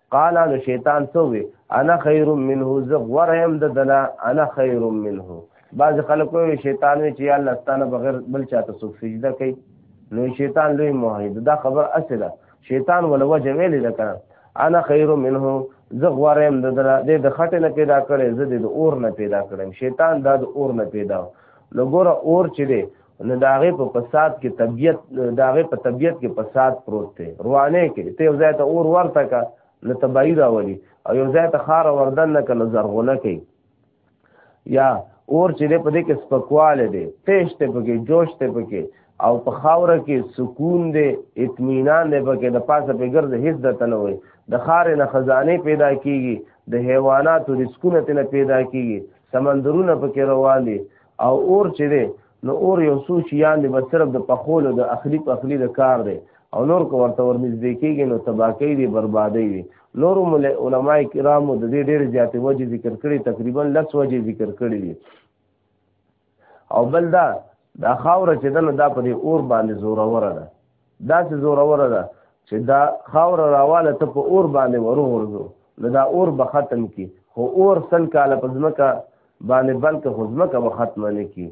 قال نو شیطان څو وی انا خیر منه ز غورم د دنا انا خیر منه بعض خلکو شیطان وی چې الله ستانه بغیر بل چاته سو سجده کوي نو شیطان لوی موحد دا خبر اصله شیطان ول وجه ویل د کړه انا خیر منه زه غوارم د د خټه نه پیدا کړي زه د اور نه پیدا کړم شیطان دا د اور نه پیدا نو ګوره اور چې دی نو دا غي په فساد کې طبيعت دا غي په طبيعت کې فساد پروت دی روانه کې ته یو ځای ته اور ورته کا نو تبعی راولي او یو ځای ته خار وردن نه کنه زرغونه کوي یا اور چې په دې کې سپکواله دی تیش ته پکې جوش ته پکې او په خاور کې سکون دی اطمینان دی پکې د پاسه په ګرځ هیڅ د تنوي د خار نه خزانه پیدا کیږي د حیواناتو رزقونه تنه پیدا کیږي سمندرونه پکې روان دي او اور چې دی نو اور یو څو شیان دی بس صرف د پخولو د اخلی پخلی د کار دی او نور کو ورته ورنږدې کېږي نو تباکۍ دی بربادۍ وي نور علماء کرامو د دې ډېر زیاتې وجې ذکر کړي تقریبا لس وجې ذکر کړي دي او بل دا دا خاوره چې دنه دا په دې اور باندې زوروره ده دا چې زوروره ده چې دا خاور راواله ته په اور باندې ورو ورځو نو دا اور به ختم کی خو اور سل کاله په ځمکه باندې بلکې خو ځمکه به ختمه نه کی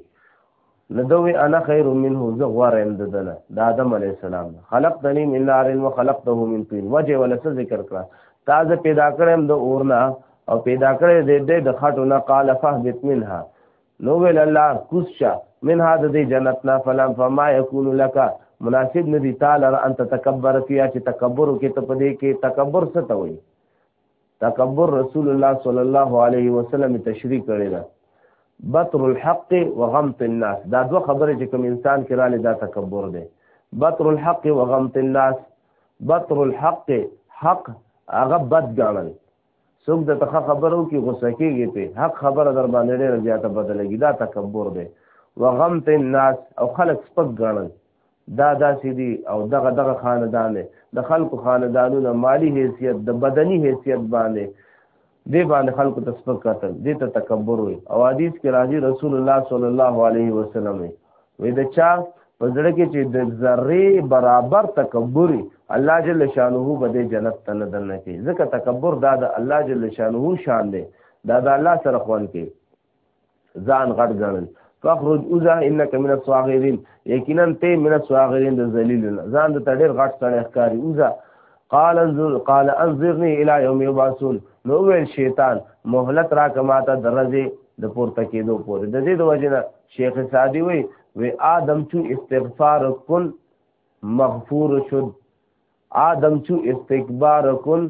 نو دوی انا خیر منه زه غوره یم د دنه د آدم علی السلام خلقتنی من نار و خلقته من طین وجه ولا څه ذکر کړه تازه پیدا کړم د اور نه او پیدا کړې دې د خټو نه قال فهبت منها نو ویل الله کوس شه من هذا دی جنتنا فلم فما يكون لك مناسب ندی تعالی ان تتکبر فيها چې تکبر کې ته پدې کې تکبر څه ته وایي تکبر رسول الله صلی الله علیه وسلم تشریح کړی دا بطر الحق وغمط الناس دا دوه خبرې چې کوم انسان کې رااله دا تکبر دی بطر الحق وغمط الناس بطر الحق حق هغه بد ګڼل څوک د تخه خبرو کې غوسه کېږي په حق خبره در باندې ډېر زیاته بدلږي دا تکبر دی وغم ته الناس او خلک سپک ګڼل دا داسې دي او دغه دغه خاندان دی د خلکو خاندانونه مالی حیثیت د بدني حیثیت باندې دې باندې خلکو ته سپک کتل دې ته تکبر وي او حدیث کې راځي رسول الله صلی الله علیه وسلم وې د چا په زړه کې چې د ذره برابر تکبر الله جل شانه به د جنت ته نه دنه کې ځکه تکبر دا د الله جل شانه شان دی دا د الله سره خوان کې ځان غټ ګڼل فخرج اوزا انك من الصاغرين یقینا ته من الصاغرين د ذلیل ځان د تډیر غټ سره ښکاری اوزا قال انظر قال انظرني الى يوم يبعثون نو ویل شیطان مهلت را کماته درځي د پورته کېدو پورې د دې د وجنه شیخ سعدی وی وی آدم چو استغفار کن مغفور شد آدم چو استکبار کن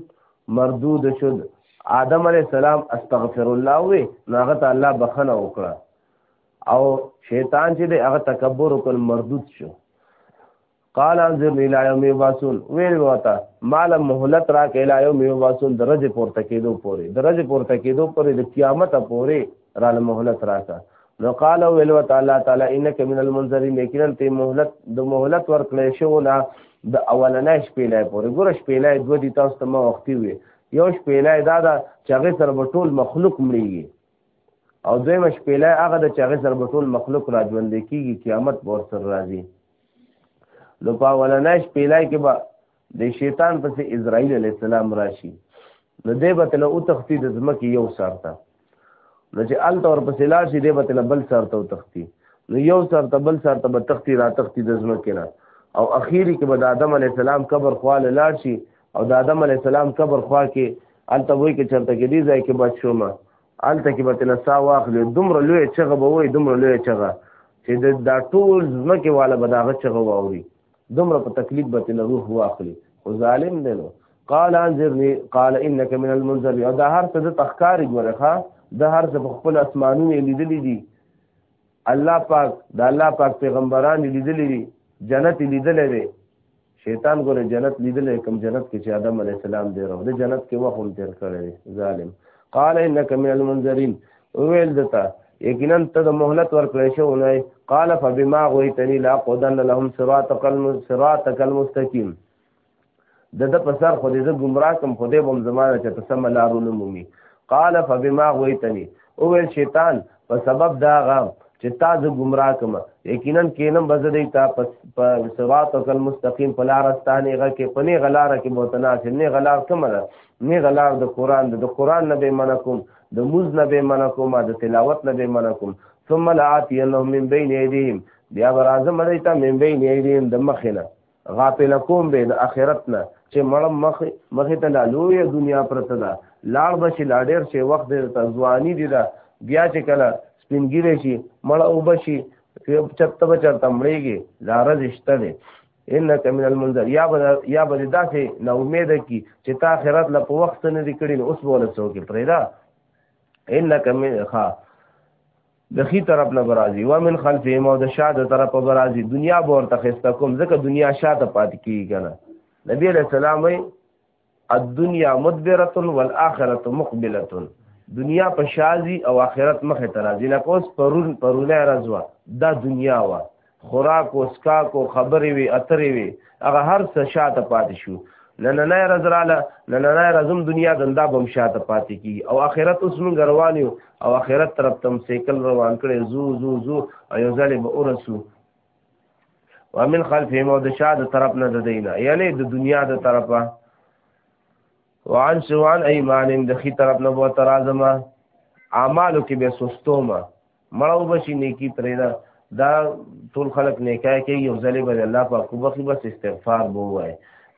مردود شد آدم علیہ السلام استغفر الله وی ناغه ته الله بخنه وکړه او شیطان چې دی هغه تکبر وکړ مردود شو قال انظر الى يوم يبعثون ویل وتا مال مهلت را کې الى يوم يبعثون درج پورته کېدو پورې درج پورته کېدو پورې د قیامت پورې را له مهلت راکا نو قال ویل وتا الله تعالی انک من المنذرین یقینا ته مهلت د مهلت ورکړې شو نه د اولنې شپې لای پورې ګور شپې لای دوه دي تاسو ته ما وختي وي یو شپې لای دا دا چاغه سره ټول مخلوق مړیږي او دویمه شپې لای هغه د چاغه سره ټول مخلوق راځوندې کیږي قیامت ور سره راځي نو په ولناش پیلای کې به د شیطان پسې اسرائیل علی السلام راشي نو دی به تل او تختی د زمکه یو سرته نو چې ال تور پسې لار شي دی به تل بل سرته او تختی نو یو سرته بل سرته به تختی را تختی د زمکه نه او اخیری کې به د آدم علی السلام قبر خواله لار شي او د آدم علی السلام قبر خوا کې الته وای کې چرته کې دی ځای کې بچومه هلته کې به تنه سا واخلي دومره لوی چغه به وي دومره لوی چغه چې د دا ټول ځمکه والا به داغه چغه واوري دومره په تکلیف به تنه روح واخلي خو ظالم دی نو قال انذرني قال انك من المنذر او دا هر څه د تخکاری ګورخه د هر څه په خپل اسمانونو لیدلې دي الله پاک د الله پاک پیغمبران لیدلې دي جنت لیدلې دي شیطان ګوره جنت لیدلې کوم جنت کې چې آدم علی السلام دی راو د جنت کې وخت هم تیر کړی دی ظالم قال انك من المنذرين ویل دتا یقینا ته د مهلت ورکړې شو نه قال فبما غويتني لا قدن لهم صراطك المستقيم د د په سر خو دې زه ګمراه کوم خو دې به هم زما نه چېرته سمه لار ونه مومي قال فبما غویتني وویل شیطان په سبب د هغه چې تا زه ګمراه کوم یقینا کینم به زه دی تا په صراط او المستقیم په لار ستانې غه کې په نه غلاره کې بوتناس نه غلار کوم نه نه غلار د قران د قران نه به منکم د موز نه به منکم د تلاوت نه به منکم ثم لاتینهم من بین ایدیهم بیا برازم دی تا من بین ایدیهم د مخینه غافل کوم به د اخرت نه چې مړ مخ مخ ته لالوې دنیا پرته ده لاړ بشي لا ډېر شي وخت دې ته ځواني دي ده بیا چې کله سپینګیری شي مړ او بشي چرته به چرته مړېږي لا رز شته دی انک من المنذر یا به یا به داسې نا امید کی چې تا آخرت لا په وخت نه دی کړی نو اوس به ولڅو کې پرېدا انک من خا د خي طرف نه برازي و من خلفه مو د شاده طرف برازي دنیا به ورته خسته کوم ځکه دنیا شاته پات کیږي کنه نبی علیہ السلام وی الدنیا مدبره والاخره مقبله دنیا په شازي او آخرت مخه ترازي لکه اوس پرون پرونه راځوا دا دنیا وا خوراک او سکاک او خبرې وي اترې وي هغه هر څه شاته پاتې شو نن نه راز رااله نن نه رازم دنیا دندا بم شاته پاتې کی او اخرت اوس مونږ روان یو او اخرت طرف تم سیکل روان کړي زو زو زو ایو ځلې به ورسو ومن خلفهم او د شاده طرف نه د دینه یعنی د دنیا د طرفه وعن سوان ایمانهم د خي طرف نه بو ترازمه اعمالو کې به سستومه مړو بشي نیکی پریدا دا ټول خلق نیکای کوي یو ځلې به الله پاک کو بخي بس استغفار بو وای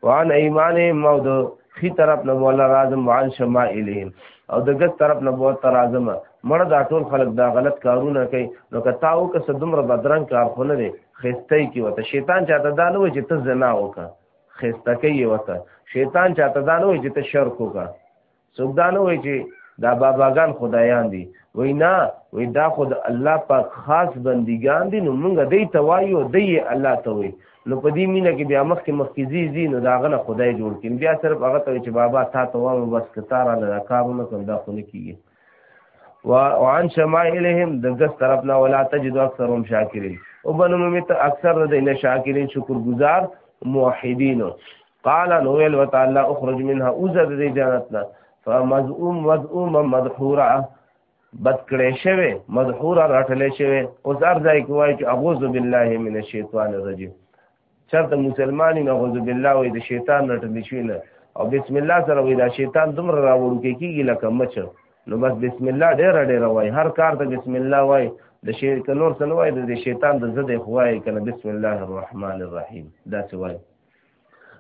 وان ایمانه مو د خي طرف نه مولا اعظم وان شمائلهم او د ګس طرف نه بو تر اعظم مړ دا ټول خلق دا غلط کارونه کوي نو که تاو که صدمر بدرنګ کار خو نه دی خسته کی وته شیطان چاته دا نه و چې ته زنا وکړه خسته کوي وته شیطان چاته دا نه و چې ته شرک وکړه څوک دا نه وایي چې دا باباګان خدایان دي وای نه وای دا خود الله پاک خاص بندگان دي نو موږ دې توایو دې الله ته وای نو په دې مینه کې بیا مخکې مخکې زی زی نو دا غنه خدای جوړ کړي بیا صرف هغه ته چې بابا تا ته وام بس کتار نه کارونه کوم دا خو نه کیږي وعن شمائلهم د ګس طرف نه ولا تجد اکثرهم شاکرین او بنو مت اکثر د نه شاکرین شکر گزار موحدین قال نو ویل وتعالى اخرج منها اوزد دې جنت نه فمزعوم مزعوم مدحورا بد کړې شوی مدحورا راټلې شوی او زار ځای کوي چې اعوذ بالله من الشیطان الرجیم چرته مسلمانې نه اعوذ بالله وي د شیطان راټلې شوی نه او بسم الله سره وي دا شیطان دومره راوړو کې کیږي لکه مچ نو بس بسم الله ډېر ډېر وای هر کار ته بسم الله وای د شی کنور سره وای د شیطان د زده خوای کنه بسم الله الرحمن الرحیم دا څه وای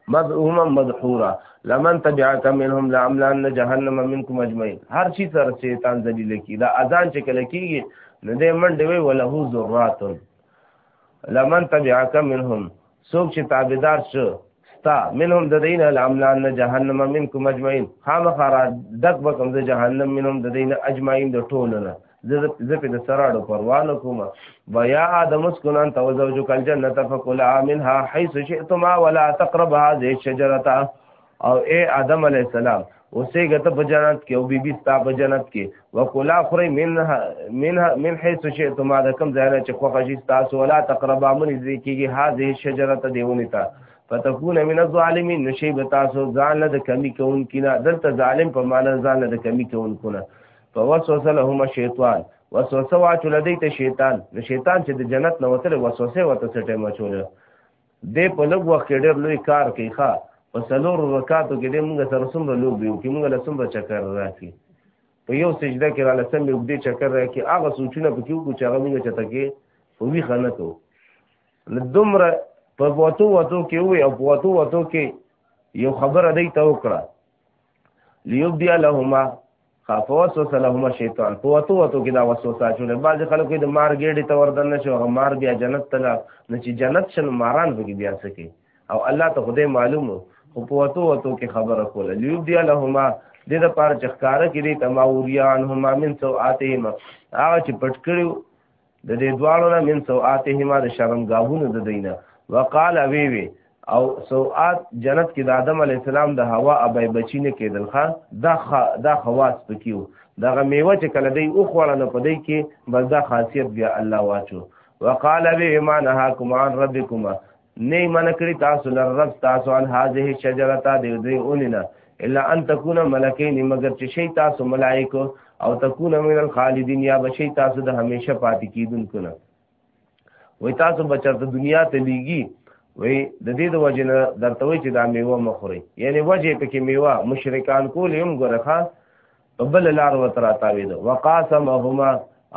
مذعوما مدحورا لمن تبعك منهم لاملان جهنم منكم اجمعين هر شي سره شیطان ذلیل کی دا اذان چې کله کیږي نه دې منډه وی وله ذرات لمن تبعك منهم سوک چې تابعدار شو ستا منهم د دین الاملان جهنم منکم اجمعین خامخرا دک بکم د جهنم منهم د دین اجمعین د ټولو نه زه په د سراړو پروانه کوم ويا آدم اسكن انت وزوجك الجنه فكلا منها حيث شئتما ولا تقرب هذه الشجره او اے آدم علی السلام اوسه غته په جنت کې او بیبي ستا په جنت کې وکلا خوري منها منها من حيث شئتما د کوم ځای نه چې خوښ شي تاسو ولا تقربا من ذکیږي هذه الشجره ته دیونه تا فتكون من الظالمين نشيب تاسو ځان له کمی کون کینا دلته ظالم په معنی ځان له کمی کون کونه فوسوس لهم الشیطان وسوسه واچو لدی ته شیطان نو شیطان چې د جنت نه وتل وسوسه وته سټه مچول دې په لږ وخت کې ډېر لوی کار کوي ښا په سلور رکعاتو کې دې موږ سره څومره لوبي او کې موږ له څومره چکر راکې په یو سجده کې را لسم یو دې چکر راکې هغه سوچونه پکې وکړو چې هغه موږ چته کې په وی خنه کو نو دومره په وته وته کې وي او په وته وته کې یو خبره دی ته وکړه ليبدي لهما فوسوس لهما شیطان په وتو وتو کې دا وسوسه شوله بعض خلکو د مار ګېډې ته وردن نه شو مار بیا جنت ته لاړ نه چې جنت شن ماران وګي بیا سکے او الله ته خدای معلوم خو په وتو وتو کې خبره کوله لیوب دی لهما د د پاره چخکاره کې دي تما اوریان هما من سواتهم هغه چې پټ کړو د دې دواړو نه من سوآتهما د شرمګاهونو د دینه وقال وی وی او سوآت جنت کې د آدم علی السلام د هوا ابای بچی نه کېدل ښا دا خ... دا خواص پکیو دغه میوه چې کله دی او خوړه نه پدې کې بس دا خاصیت بیا الله واچو وقال وی ما نهاکم عن ربکما نه من کړی تاسو لر رب تاسو ان هذه شجره تا دی دوی اونینا الا ان تکونه ملکین مگر چې شي تاسو ملائکه او تکونه من الخالدین یا بشي تاسو د همیشه پاتې کیدونکو نه وای تاسو بچرته دنیا ته لیږي وی د دې د وجه نه درته وی چې دا میوه مخوري یعنی وجه پکې میوه مشرکان کول هم ګورخه په بل لار ورته راتاوېده وقاسمهما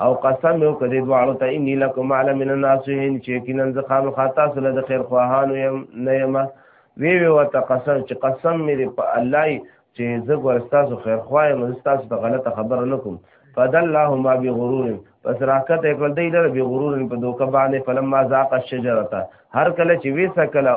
او قسم یو کدی دواړو ته انی لکم علی من الناسین چې کینن زه خام خاطا سره د خیر خواهانو یم نه یم وی وی وته قسم چې قسم مې په الله چې زه ورستاسو خیر خوایم زه تاسو ته غلطه خبره نکوم فدلهما بغرور پس راکته کول دی لره بغرور په دوکه باندې فلم ما ذاق الشجره هر کله چې ویسه کله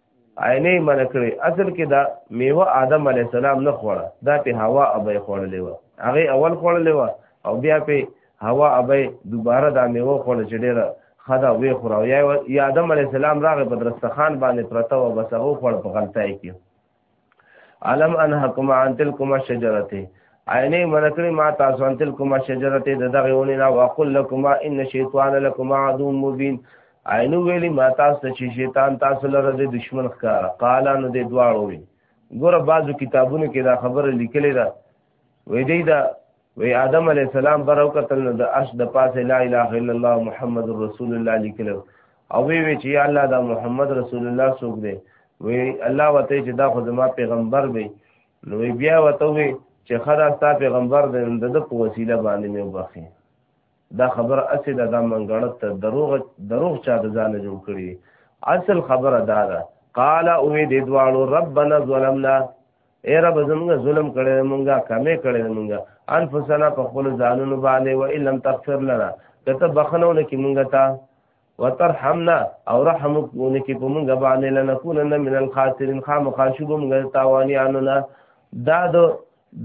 عینه منع کړی اصل کې دا میوه آدم علی السلام نه خوړه دا په هوا ابي خوړلې و هغه اول خوړلې و او بیا په هوا ابي دوباره دا میوه خوړل چې ډیره خدا وی خورا یا یا آدم علی السلام راغه په درستخان باندې پرته و بس هغه خور په غلطای کې علم انحکم عن تلکما شجرته عینه منکر ما تاسو ان تلکما شجرته د دغه ونی نه وقل لكما ان شیطان لكما عدو مبین عینو ویلی ما تاسو چې شیطان تاسو لره د دشمن ښکارا قال نو د دواړو وی ګوره بعضو کتابونو کې دا خبره لیکلې ده وې دی دا وی آدم علی السلام پر او قتل نو د عرش د پاسه لا اله الا الله محمد رسول الله لیکل او وی وی چې الله دا محمد رسول الله څوک دی وی الله وته چې دا خو زما پیغمبر دی نو بیا وته وی چې خدا ستا پیغمبر دی د د په وسیله باندې مې وبخي دا خبر اسی دا د منګړت ته دروغ دروغ چا د ځان جوړ کړی اصل خبره دا ده قال او دې دوالو ربنا ظلمنا اے رب زمونږه ظلم کړی مونږه کمې کړی مونږه انفسنا په خپل ځانونو باندې و ان لم تغفر لنا کته بخنو لکه مونږه تا وترحمنا او رحم ونکي په مونږه باندې لنکونن من الخاسرین خامخاشوب مونږه تاوانیانو نه دا د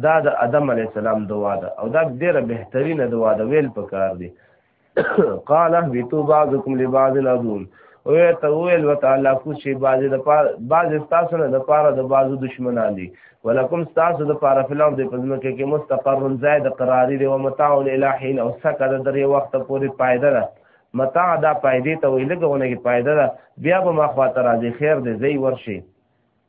دا د ادم علی السلام دعا ده او دا ډیره بهترینه دعا ده ویل پکار دی قال اهبطوا بعضكم لبعض عدو او ته ویل وتعالى کوشي بعض د بعض تاسو نه د پاره د بعضو دشمنان دي ولکم تاسو د پاره فلم د پزمکه کې مستقر زائد قراری دی او متاع الالهین او سکه د درې وخت پورې پایده ده متاع دا پایدې ته ویلګونه کې پایده ده بیا به ما خواته راځي خیر دې زی ورشي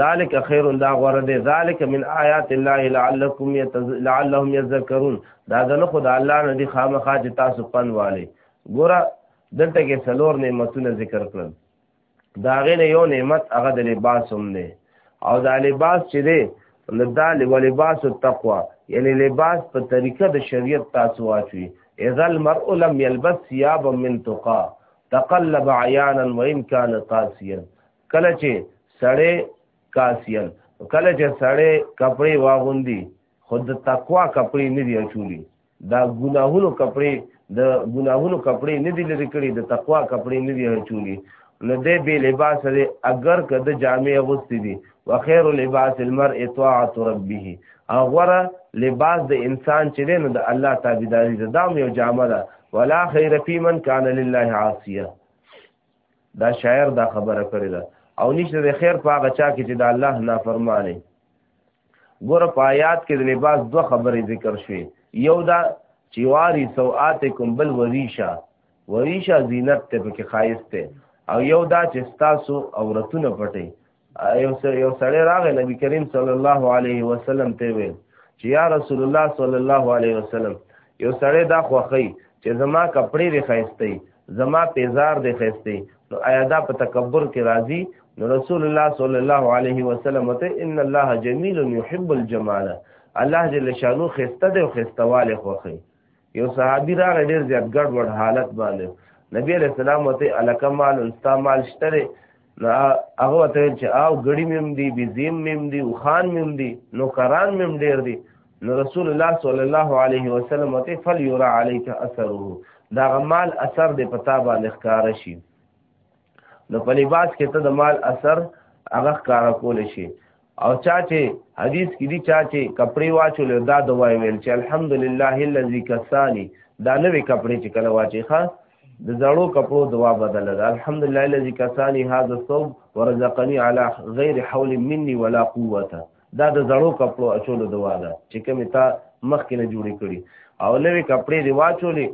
ذالک خیر دا غره دی ذالک من آیات الله لعلکم یتز... لعلهم یذکرون دا دنه خدای الله نه دی خامخا چې تاسو پن والی ګوره دلته کې سلور نعمتونه ذکر کړل دا غې نه یو نعمت هغه د لباس هم دی او دا لباس چې دی نو دا لباس التقوا یعنی لباس په طریقه د شریعت تاسو واچوي اذا المرء لم يلبس ثيابا من تقى تقلب عيانا وان كان قاسيا کله چې سړی کاسیل کله چې سړی کپڑے واغوندي خود د تقوا کپڑے نه دی اچولی دا ګناهونو کپڑے د ګناهونو کپڑے نه دی لري کړی د تقوا کپڑے نه دی اچولی نو دې به لباس لري اگر کده جامع غوستي دي وخير لباس المرء طاعت ربه اغره لباس د انسان چې دی نو د الله تابعداري ده دا یو جامه ده ولا خیر فی من کان لله عاصیه دا شاعر دا خبره کړې ده او نشته د خیر په هغه چا کې چې د الله نافرمانه ګوره په آیات کې د لباس دوه خبرې ذکر شوې یو دا چې واري سوآتکم بل وریشا وریشا زینت ته پکې خایسته او یو دا چې ستاسو عورتونه پټي یو سره یو سره راغی نبی کریم صلی الله علیه وسلم ته ویل چې یا رسول الله صلی الله علیه وسلم یو سره دا خوخی چې زما کپڑے دی خیستی زما پیزار دی خیستی نو آیا دا په تکبر کې راضی نو رسول الله صلی الله علیه وسلم ته ان الله جمیل یحب الجمال الله جل شانو خسته دی او خستواله خوخی یو صحابي راغی ډېر زیات ګډ وډ حالت باندې نبی علیہ السلام وته الک مال انستا مال شتره نو هغه وته چې او غړي مم دي بزیم مم دي او خان مم دي نو کران مم ډېر دي نو رسول الله صلی الله علیه وسلم وته فل یرا علیک اثره دا غمال اثر دې پتا باندې ښکار شي نو په لباس کې ته د مال اثر هغه ښکارا کول شي او چا چې حدیث کې دي چا چې کپڑے واچول دا دوا ویل چې الحمدلله الذي کسانی دا نوې کپڑے چې کله واچي ښا د زړو کپړو دوا بدل ده الحمدلله الذي کسانی هذا الثوب ورزقني على غیر حول مني ولا قوه دا د زړو کپړو اچولو دوا ده چې کوم تا مخکې نه جوړې کړي او نوې کپڑے دی واچولې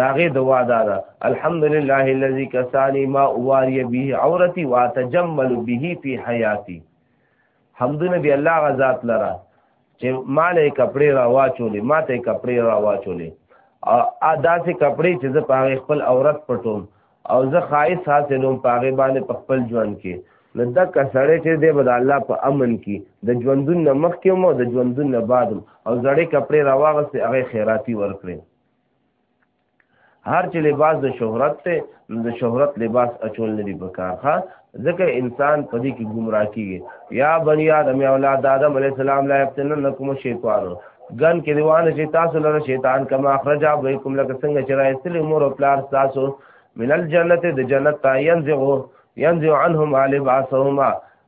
داغه دوا دا ده الحمدلله الذي كساني ما اواري به عورتي واتجمل به في حياتي حمدنا بي الله غزاد لرا چې مالې کپڑے را واچولې ماته کپڑے را واچولې ا داسې کپڑے چې زه پاره خپل عورت پټوم او زه خایس حاصلوم پاره باندې په خپل ژوند کې نو دا کسړې چې دې بد الله په امن کې د ژوندون نه مخکې مو د ژوندون نه بعد او زړې کپڑے را واغسته هغه خیراتی ورکړي هر چې لباس د شهرت ته د شهرت لباس اچول نه دی پکار ښا ځکه انسان په دې کې گمراه کیږي یا بنی آدم یا اولاد آدم علی السلام لا یفتننکم شیطان ګن کې دیوانه چې تاسو لره شیطان کما اخرج ابیکم لکه څنګه چې راځل امور او پلار تاسو من الجنت د جنت تا ينزغ ينزغ عنهم لباسهما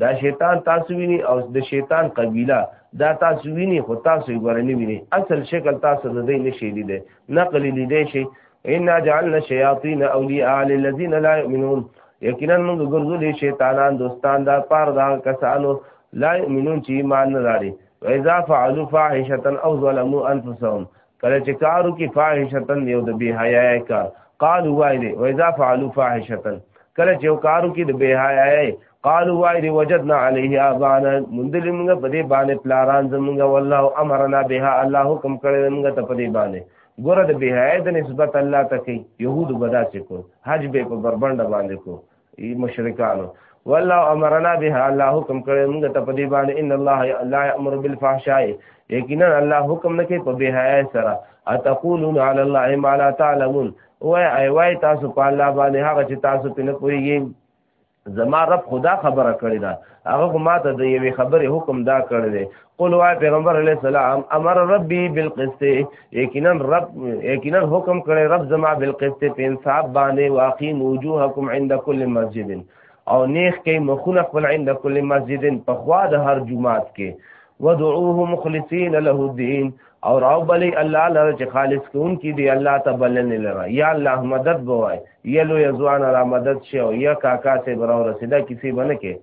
دا شیطان تاسو ویني او د شیطان قبیله دا تاسو ویني خو تاسو یې ګورنی ویني اصل شکل تاسو نه دی نشي لیدي نقل لیدي شي ان جعلنا شیاطین اولیاء للذین لا یؤمنون یقینا موږ ګرځولې شیطانان دوستان دا پار دا کسانو لا یؤمنون چې ایمان نه لري واذا فعلوا فاحشه او ظلموا انفسهم کله چې کارو کې فاحشتن یو د بی حیاي کار قالوا وایلی واذا فعلوا فاحشتن کله چې کارو کې د بی حیاي قالوا وایری وجدنا علیه آبانا مندل موږ په دې باندې پلاران زموږ والله امرنا بها الله حکم کړی موږ ته په دې باندې ګوره د بهای د نسبت الله ته کوي يهود بدا چې کو حج به په بربند باندې کو مشرکانو والله امرنا بها الله حکم کړی موږ ته په دې باندې ان الله لا امر بالفحشاء یقینا الله حکم نه کوي په بهای سره اتقولون علی الله ما لا تعلمون وای ای وای تاسو په الله باندې هغه چې تاسو په نه پوهیږئ زما رب خدا خبره کړی دا هغه خو ماته د یوې خبرې حکم دا کړی دی قل وای پیغمبر علی السلام امر ربي بالقسط یقینا رب یقینا حکم کړی رب زما بالقسط په انصاف باندې واقیم وجوهکم عند كل مسجد او نیخ کې مخونه خپل عند كل مسجد په خوا د هر جمعات کې ودعوه مخلصین له الدين او راو بلی الله لره چې خالص کون کی دی الله ته بلن لره یا الله مدد بوای یا لو یزوان را مدد شو یا کاکا سے براو رسیدا کسی بنه کې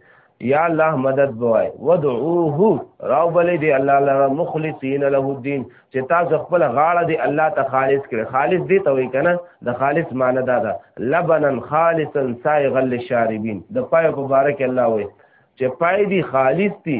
یا الله مدد بوای ودعوه راو بلی دی الله لره مخلصین له الدين چې تاسو خپل غاړه دی الله ته خالص کړي خالص دی ته وای کنه د خالص معنی دا ده لبنن خالصا سائغ للشاربین د پای مبارک الله وای چې پای دی خالص دی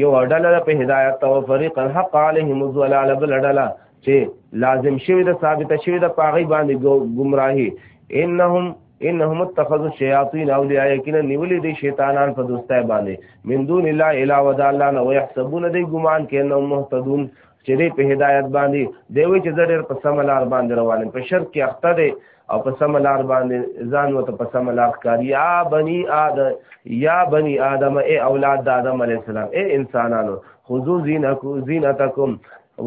یو ډله په هدایت او فريق الحق عليهم الضلال بل ډله چې لازم شوی د ثابت شوی د پاغي باندې گمراهي انهم انهم اتخذوا الشياطين اولياء یقینا نیولې دي شیطانان په دوستای باندې من دون الله الا ودا الله نو يحسبون دي ګمان کوي انهم مهتدون چې دې په هدایت باندې دی وی چې ډېر په سم لار باندې روان په شرک کې اخته دی او په سم لار باندې ځان وته په سم لار ښکاری یا بنی آدم یا بنی آدم اے اولاد د آدم علی السلام اے انسانانو خذو زینکو زینتکم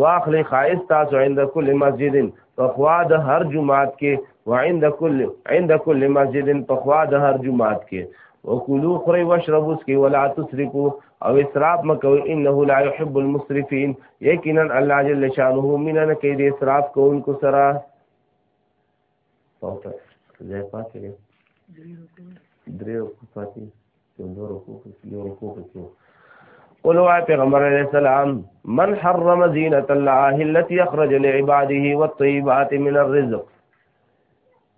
واخلی خائص تاسو عند کل مسجد فخوا د هر جمعات کې وعند کل عند کل مسجد فخوا د هر جمعات کې وکلو خری واشربوا اسکی ولا تسرفوا او اسراف مکو انه لا يحب المسرفين یقینا الله جل شانه مینا نه کوي د اسراف کوونکو سره او ته زه پاتې درې او پاتې څلور او څلور او څلور قلو آئے پیغمبر علیہ السلام من حرم زینت اللہ اللتی اخرج لعباده والطیبات من الرزق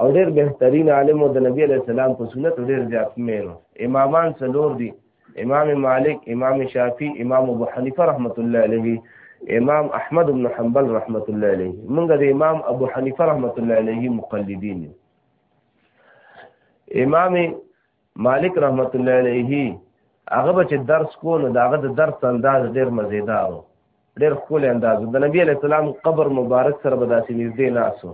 او ډېر بهترین عالم او د نبی علی السلام په سنت ډېر زیات مینو امامان څلور دي امام مالک امام شافعي امام ابو حنیفه رحمت الله علیه امام احمد بن حنبل رحمت الله علیه موږ د امام ابو حنیفه رحمت الله علیه مقلدین امام مالک رحمت الله علیه هغه به چې درس کو نو داغه د درس انداز ډیر مزیدار و ډیر خپل انداز د نبی علی السلام قبر مبارک سره به داسې نږدې ناسو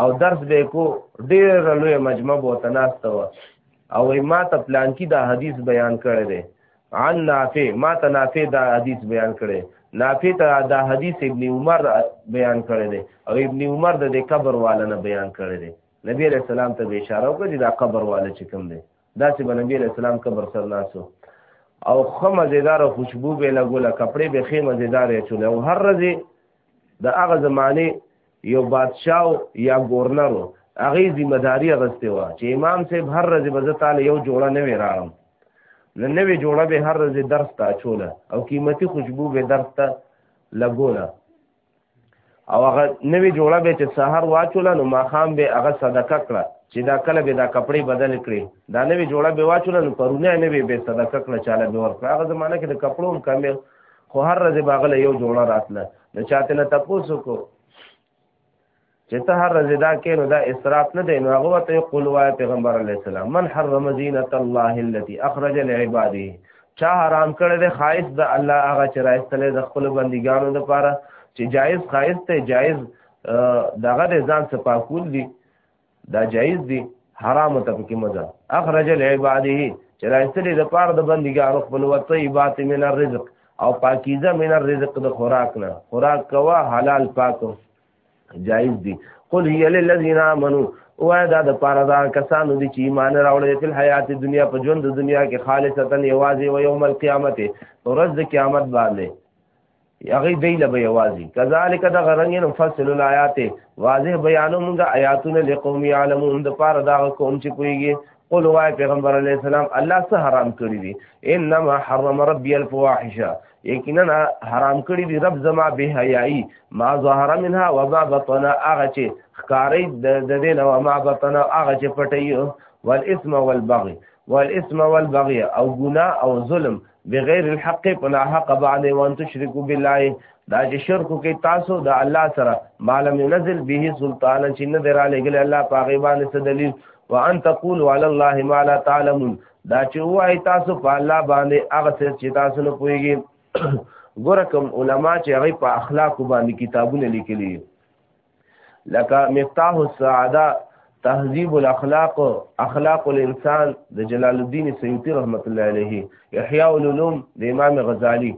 او درس به کو ډیر لوی مجمع بو تناسته و او ما ته پلان کې دا حدیث بیان کړی دی عن نافع ما ته نافع دا حدیث بیان کړی نافع ته دا حدیث ابن عمر بیان کړی دی او ابن عمر د قبر والنه بیان کړی دی نبی علیہ السلام ته به اشاره وکړه چې دا قبر والا چې کوم دی داسې به نبی علیہ السلام قبر سر ناسو او خه مزیدار خوشبو به لګوله کپڑے به خې مزیدار چول او هر ورځې د هغه زمانه یو بادشاہ یا گورنر هغه ذمہ داری غسته و چې امام صاحب هر ورځې به تعالی یو جوړه نه وراړم نو نوې جوړه به هر ورځې درس ته چوله او قیمتي خوشبو به درس ته لګوله او هغه نوې جوړه به چې سحر واچوله نو ماخام به هغه صدقه کړه چې دا کله به دا کپړې بدل کړي دا نوې جوړه به واچوله نو پرونه نوې به صدقه کړه چاله به ورکړه هغه زمانه کې د کپړو هم کمې خو هر ورځ باغله یو جوړه راتله نو چاته نه تاسو کو چې ته هر ورځ دا کې نو دا اسراف نه دی نو هغه وته قول وای پیغمبر علی السلام من حرم زینت الله التي اخرج لعباده چا حرام کړی دی خایس د الله هغه چې راستلې د خپل بندګانو لپاره چې جایز خایس ته جایز دغه د ځان صفاکول دي دا جایز دي حرام ته پکې مزه اخرج لعباده چې راستلې د پاره د بندګانو خپل وته عبادت من الرزق او پاکیزه من الرزق د خوراک نه خوراک کوا حلال پاکو جایز دي قل هي للذین آمنو وای دا د پاره دا کسانو دي چې ایمان راوړل په حیات دنیا په ژوند د دنیا کې خالصتا یوازې و یوم القیامت ورځ د قیامت باندې هغه دی له یوازې کذالک د غرنګ نو فصل الایات واضح بیانو موږ آیاتونه لقوم یعلمون د پاره دا قوم چې پویږي قل وای پیغمبر علی السلام الله څه حرام کړی دي انما حرم ربي الفواحش یقینا حرام کړی دی رب زما به حیاي ما ظهر منها و ما بطن هغه چې ښکاری د دې نو ما بطن هغه چې پټي والاسم والبغي والاسم والبغي او ګنا او ظلم بغیر الحق پنا حق باندې وان تشرکو بالله دا چې شرک کوي تاسو د الله سره مالم ينزل به سلطان چې نه درا لګل الله پاغه باندې څه دلیل وان تقول على الله ما لا تعلمون دا چې وای تاسو په الله باندې هغه څه چې تاسو نه پويږي ګوره کوم علما چې هغه په اخلاق باندې کتابونه لیکلي لکه مفتاح السعاده تهذیب الاخلاق اخلاق الانسان د جلال الدین سیوطی رحمت الله علیه احیاء العلوم د امام غزالی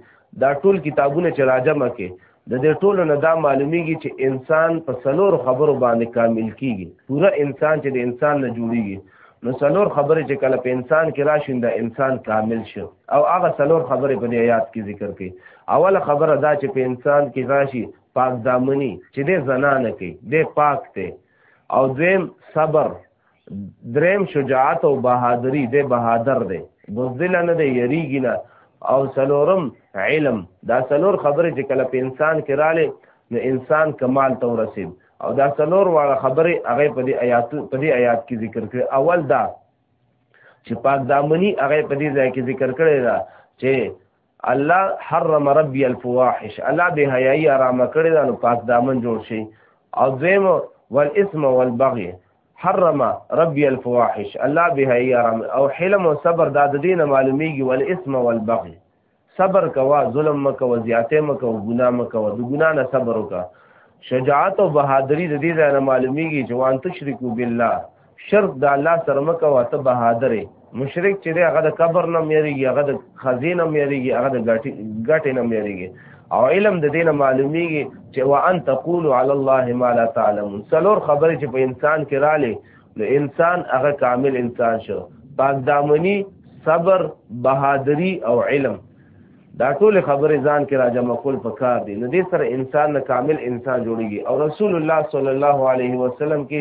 دا ټول کتابونه چې راجمه کې د دې ټولو نه دا معلومیږي چې انسان په سلور خبرو باندې کامل کیږي پوره انسان چې د انسان نه جوړیږي نو سلور خبرې چې کله په انسان کې راشي دا انسان کامل شي او هغه سلور خبرې په دې آیات کې ذکر کړي اوله خبره دا چې په انسان کې راشي پاک دامنی چې دې زنانه کې دې پاک ته او دویم صبر دریم شجاعت او بهادری دی بهادر دی بزدل نه دی یریږي نه او سلورم علم دا سلور خبرې چې کله په انسان کې رااله نو انسان کمال ته ورسید او دا سلور واړه خبرې هغه په دې آیات په دې آیات کې ذکر کړي اول دا چې پاک دامنی هغه په دې ځای کې ذکر کړی دا چې الله حرم ربي الفواحش الله به حیاي آرام کړی دا نو پاک دامن جوړ شي او دویم والاسم والبغي حرم ربي الفواحش الله به حیاي آرام او حلم او صبر دا د دینه معلومیږي والاسم والبغي صبر کوا ظلم مکو زیاته مکو ګنا مکو د ګنا نه صبر وکا شجاعت او بهادری د دې ځای نه معلومیږي چې وان تشرکو بالله شرک د الله سره مکه واته بهادر مشرک چې هغه د قبر نه میریږي هغه د خزینه میریږي هغه د ګټي ګټي نه میریږي او علم د دینه معلومیږي چې وان تقول علی الله ما لا تعلمون څلور خبرې چې په انسان کې رااله نو انسان هغه کامل انسان شو پاک دامنی صبر بهادری او علم دا ټول خبرې ځان کې راجمع کول پکار دي نو دې سره انسان نه کامل انسان جوړيږي او رسول الله صلی الله علیه وسلم کې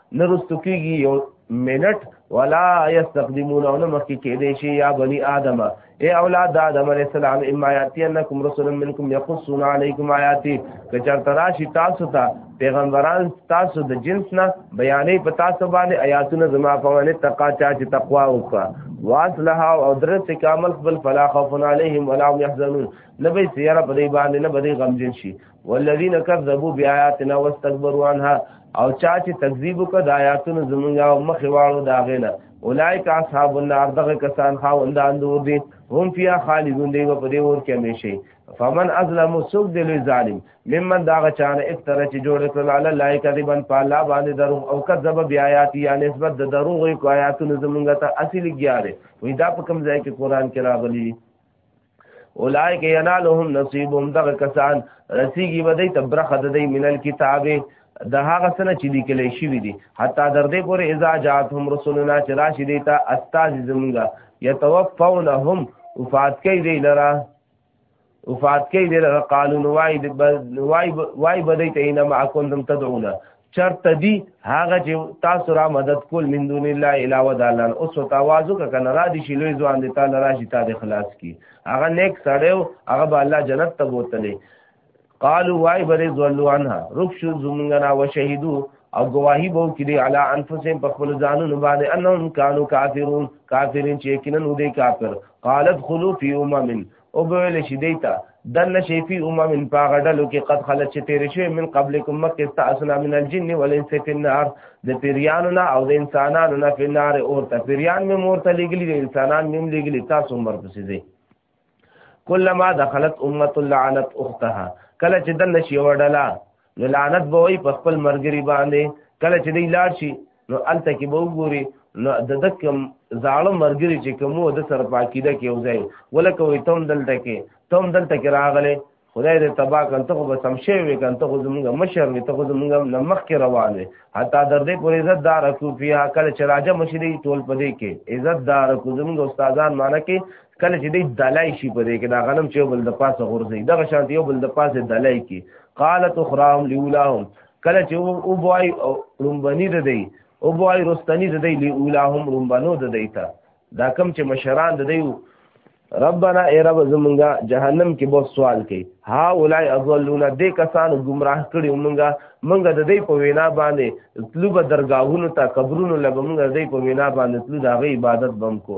نه رستو کېږي یو منټ ولا یستقدمون او نه مخکې کېدی شي یا بني آدم اے اولاد آدم علیہ السلام اما یاتینکم رسول منکم یقصون علیکم آیاتی که چرته راشي تاسو ته پیغمبران تاسو د جنس نه بیانې په تاسو باندې آیاتونه زما په باندې تقوا چا چې تقوا وکړه واصلح او درس کامل خپل فلا خوف علیهم ولا هم يحزنون نبی سیاره په دې باندې نه بده غمجن شي والذین کذبوا بیااتنا واستكبروا عنها او چا چې تکذیب وکړ د آیاتونو زمونږه او مخ واړو دا غنه اولایک اصحاب النار دغه کسان خاوند اندور دي هم فیا خالدون دی په دې ور کې همیشه فمن ازلم سوق دل ظالم ممن دا غچان افتر چې جوړ کړل علی الله کذبن پالا باندې درو او کذب بیاات یا نسبت د دروغ کو آیاتونو زمونږه ته اصلي ګیاره وې دا په کوم ځای کې قران کې راغلي اولائک ینالهم نصیبهم دغه کسان رسیږي به دی تبرخه د دی من الكتاب د هغه سره چې لیکل شوی دی حتی در دې پورې اذا جاتهم رسولنا چې راشي دی ته استاد زمونږه یتوفونهم وفات کوي دی لره وفات کوي دی لره قالو نوای وای وای بدی ته نه معکم تم تدعونا چرته دی هغه چې تاسو را مدد کول من دون الله علاوه د الله اوس توازو کنه را دي شي لوی ځوان دي تعالی راشي تا د خلاص کی هغه نیک سړیو هغه به الله جنت ته بوتلې قالوا وای بری ذلوا عنها رخصو زمونږه نا وشهدو او گواہی بو کړي علی انفسهم په خپل ځانونو باندې انهم کانوا کافرون کافرین چې کینن ودی کافر قالت خلو فی امم او به ویل شي دی ته دنه شي فی امم په غډلو کې قد خلت چې تیر شوی من قبلکم مکه تاسنا من الجن والانس فی النار د پیریانو نه او د انسانانو نه فی النار اور ته پیریان مې مور ته لګلی دي انسانان مې لګلی تاسو مر پسې دي کله ما دخلت امه لعنت اختها کله چې دنه شي وډلا نو لعنت به وي په خپل مرګري باندې کله چې دی لاړ شي نو الته کې به وګوري نو د دکم زاړه مرګري چې کومو د سر پاکیده کې وځي ولکه وي تم دلته کې تم دلته کې راغله خدای دې تبا کړ ته خو به سم شي وي کړ ته خو زمونږ مشر وي ته خو زمونږ نمخ کې روان وي حتی در دې پورې عزت دار کو فیا کله چې راجه مشری ټول پدې کې عزت دار کو زمونږ استادان معنی کې کله چې دی دلای شي په دې کې دا غنم چې بل د پاسه غورځي دغه شان یو بل د پاسه دلای کې قالت اخراهم لولاهم کله چې او بوای رومبني د دی او بوای رستنی د دی لولاهم رومبنو د دی ته دا کم چې مشران د دی ربنا ای رب زمونږه جهنم کې بہت سوال کوي ها اولای اضلونا دې کسانو گمراه کړي مونږه مونږه د دې په وینا باندې طلوب درگاهونو ته قبرونو لبه مونږه د دې په وینا باندې طلوب د عبادت بم کو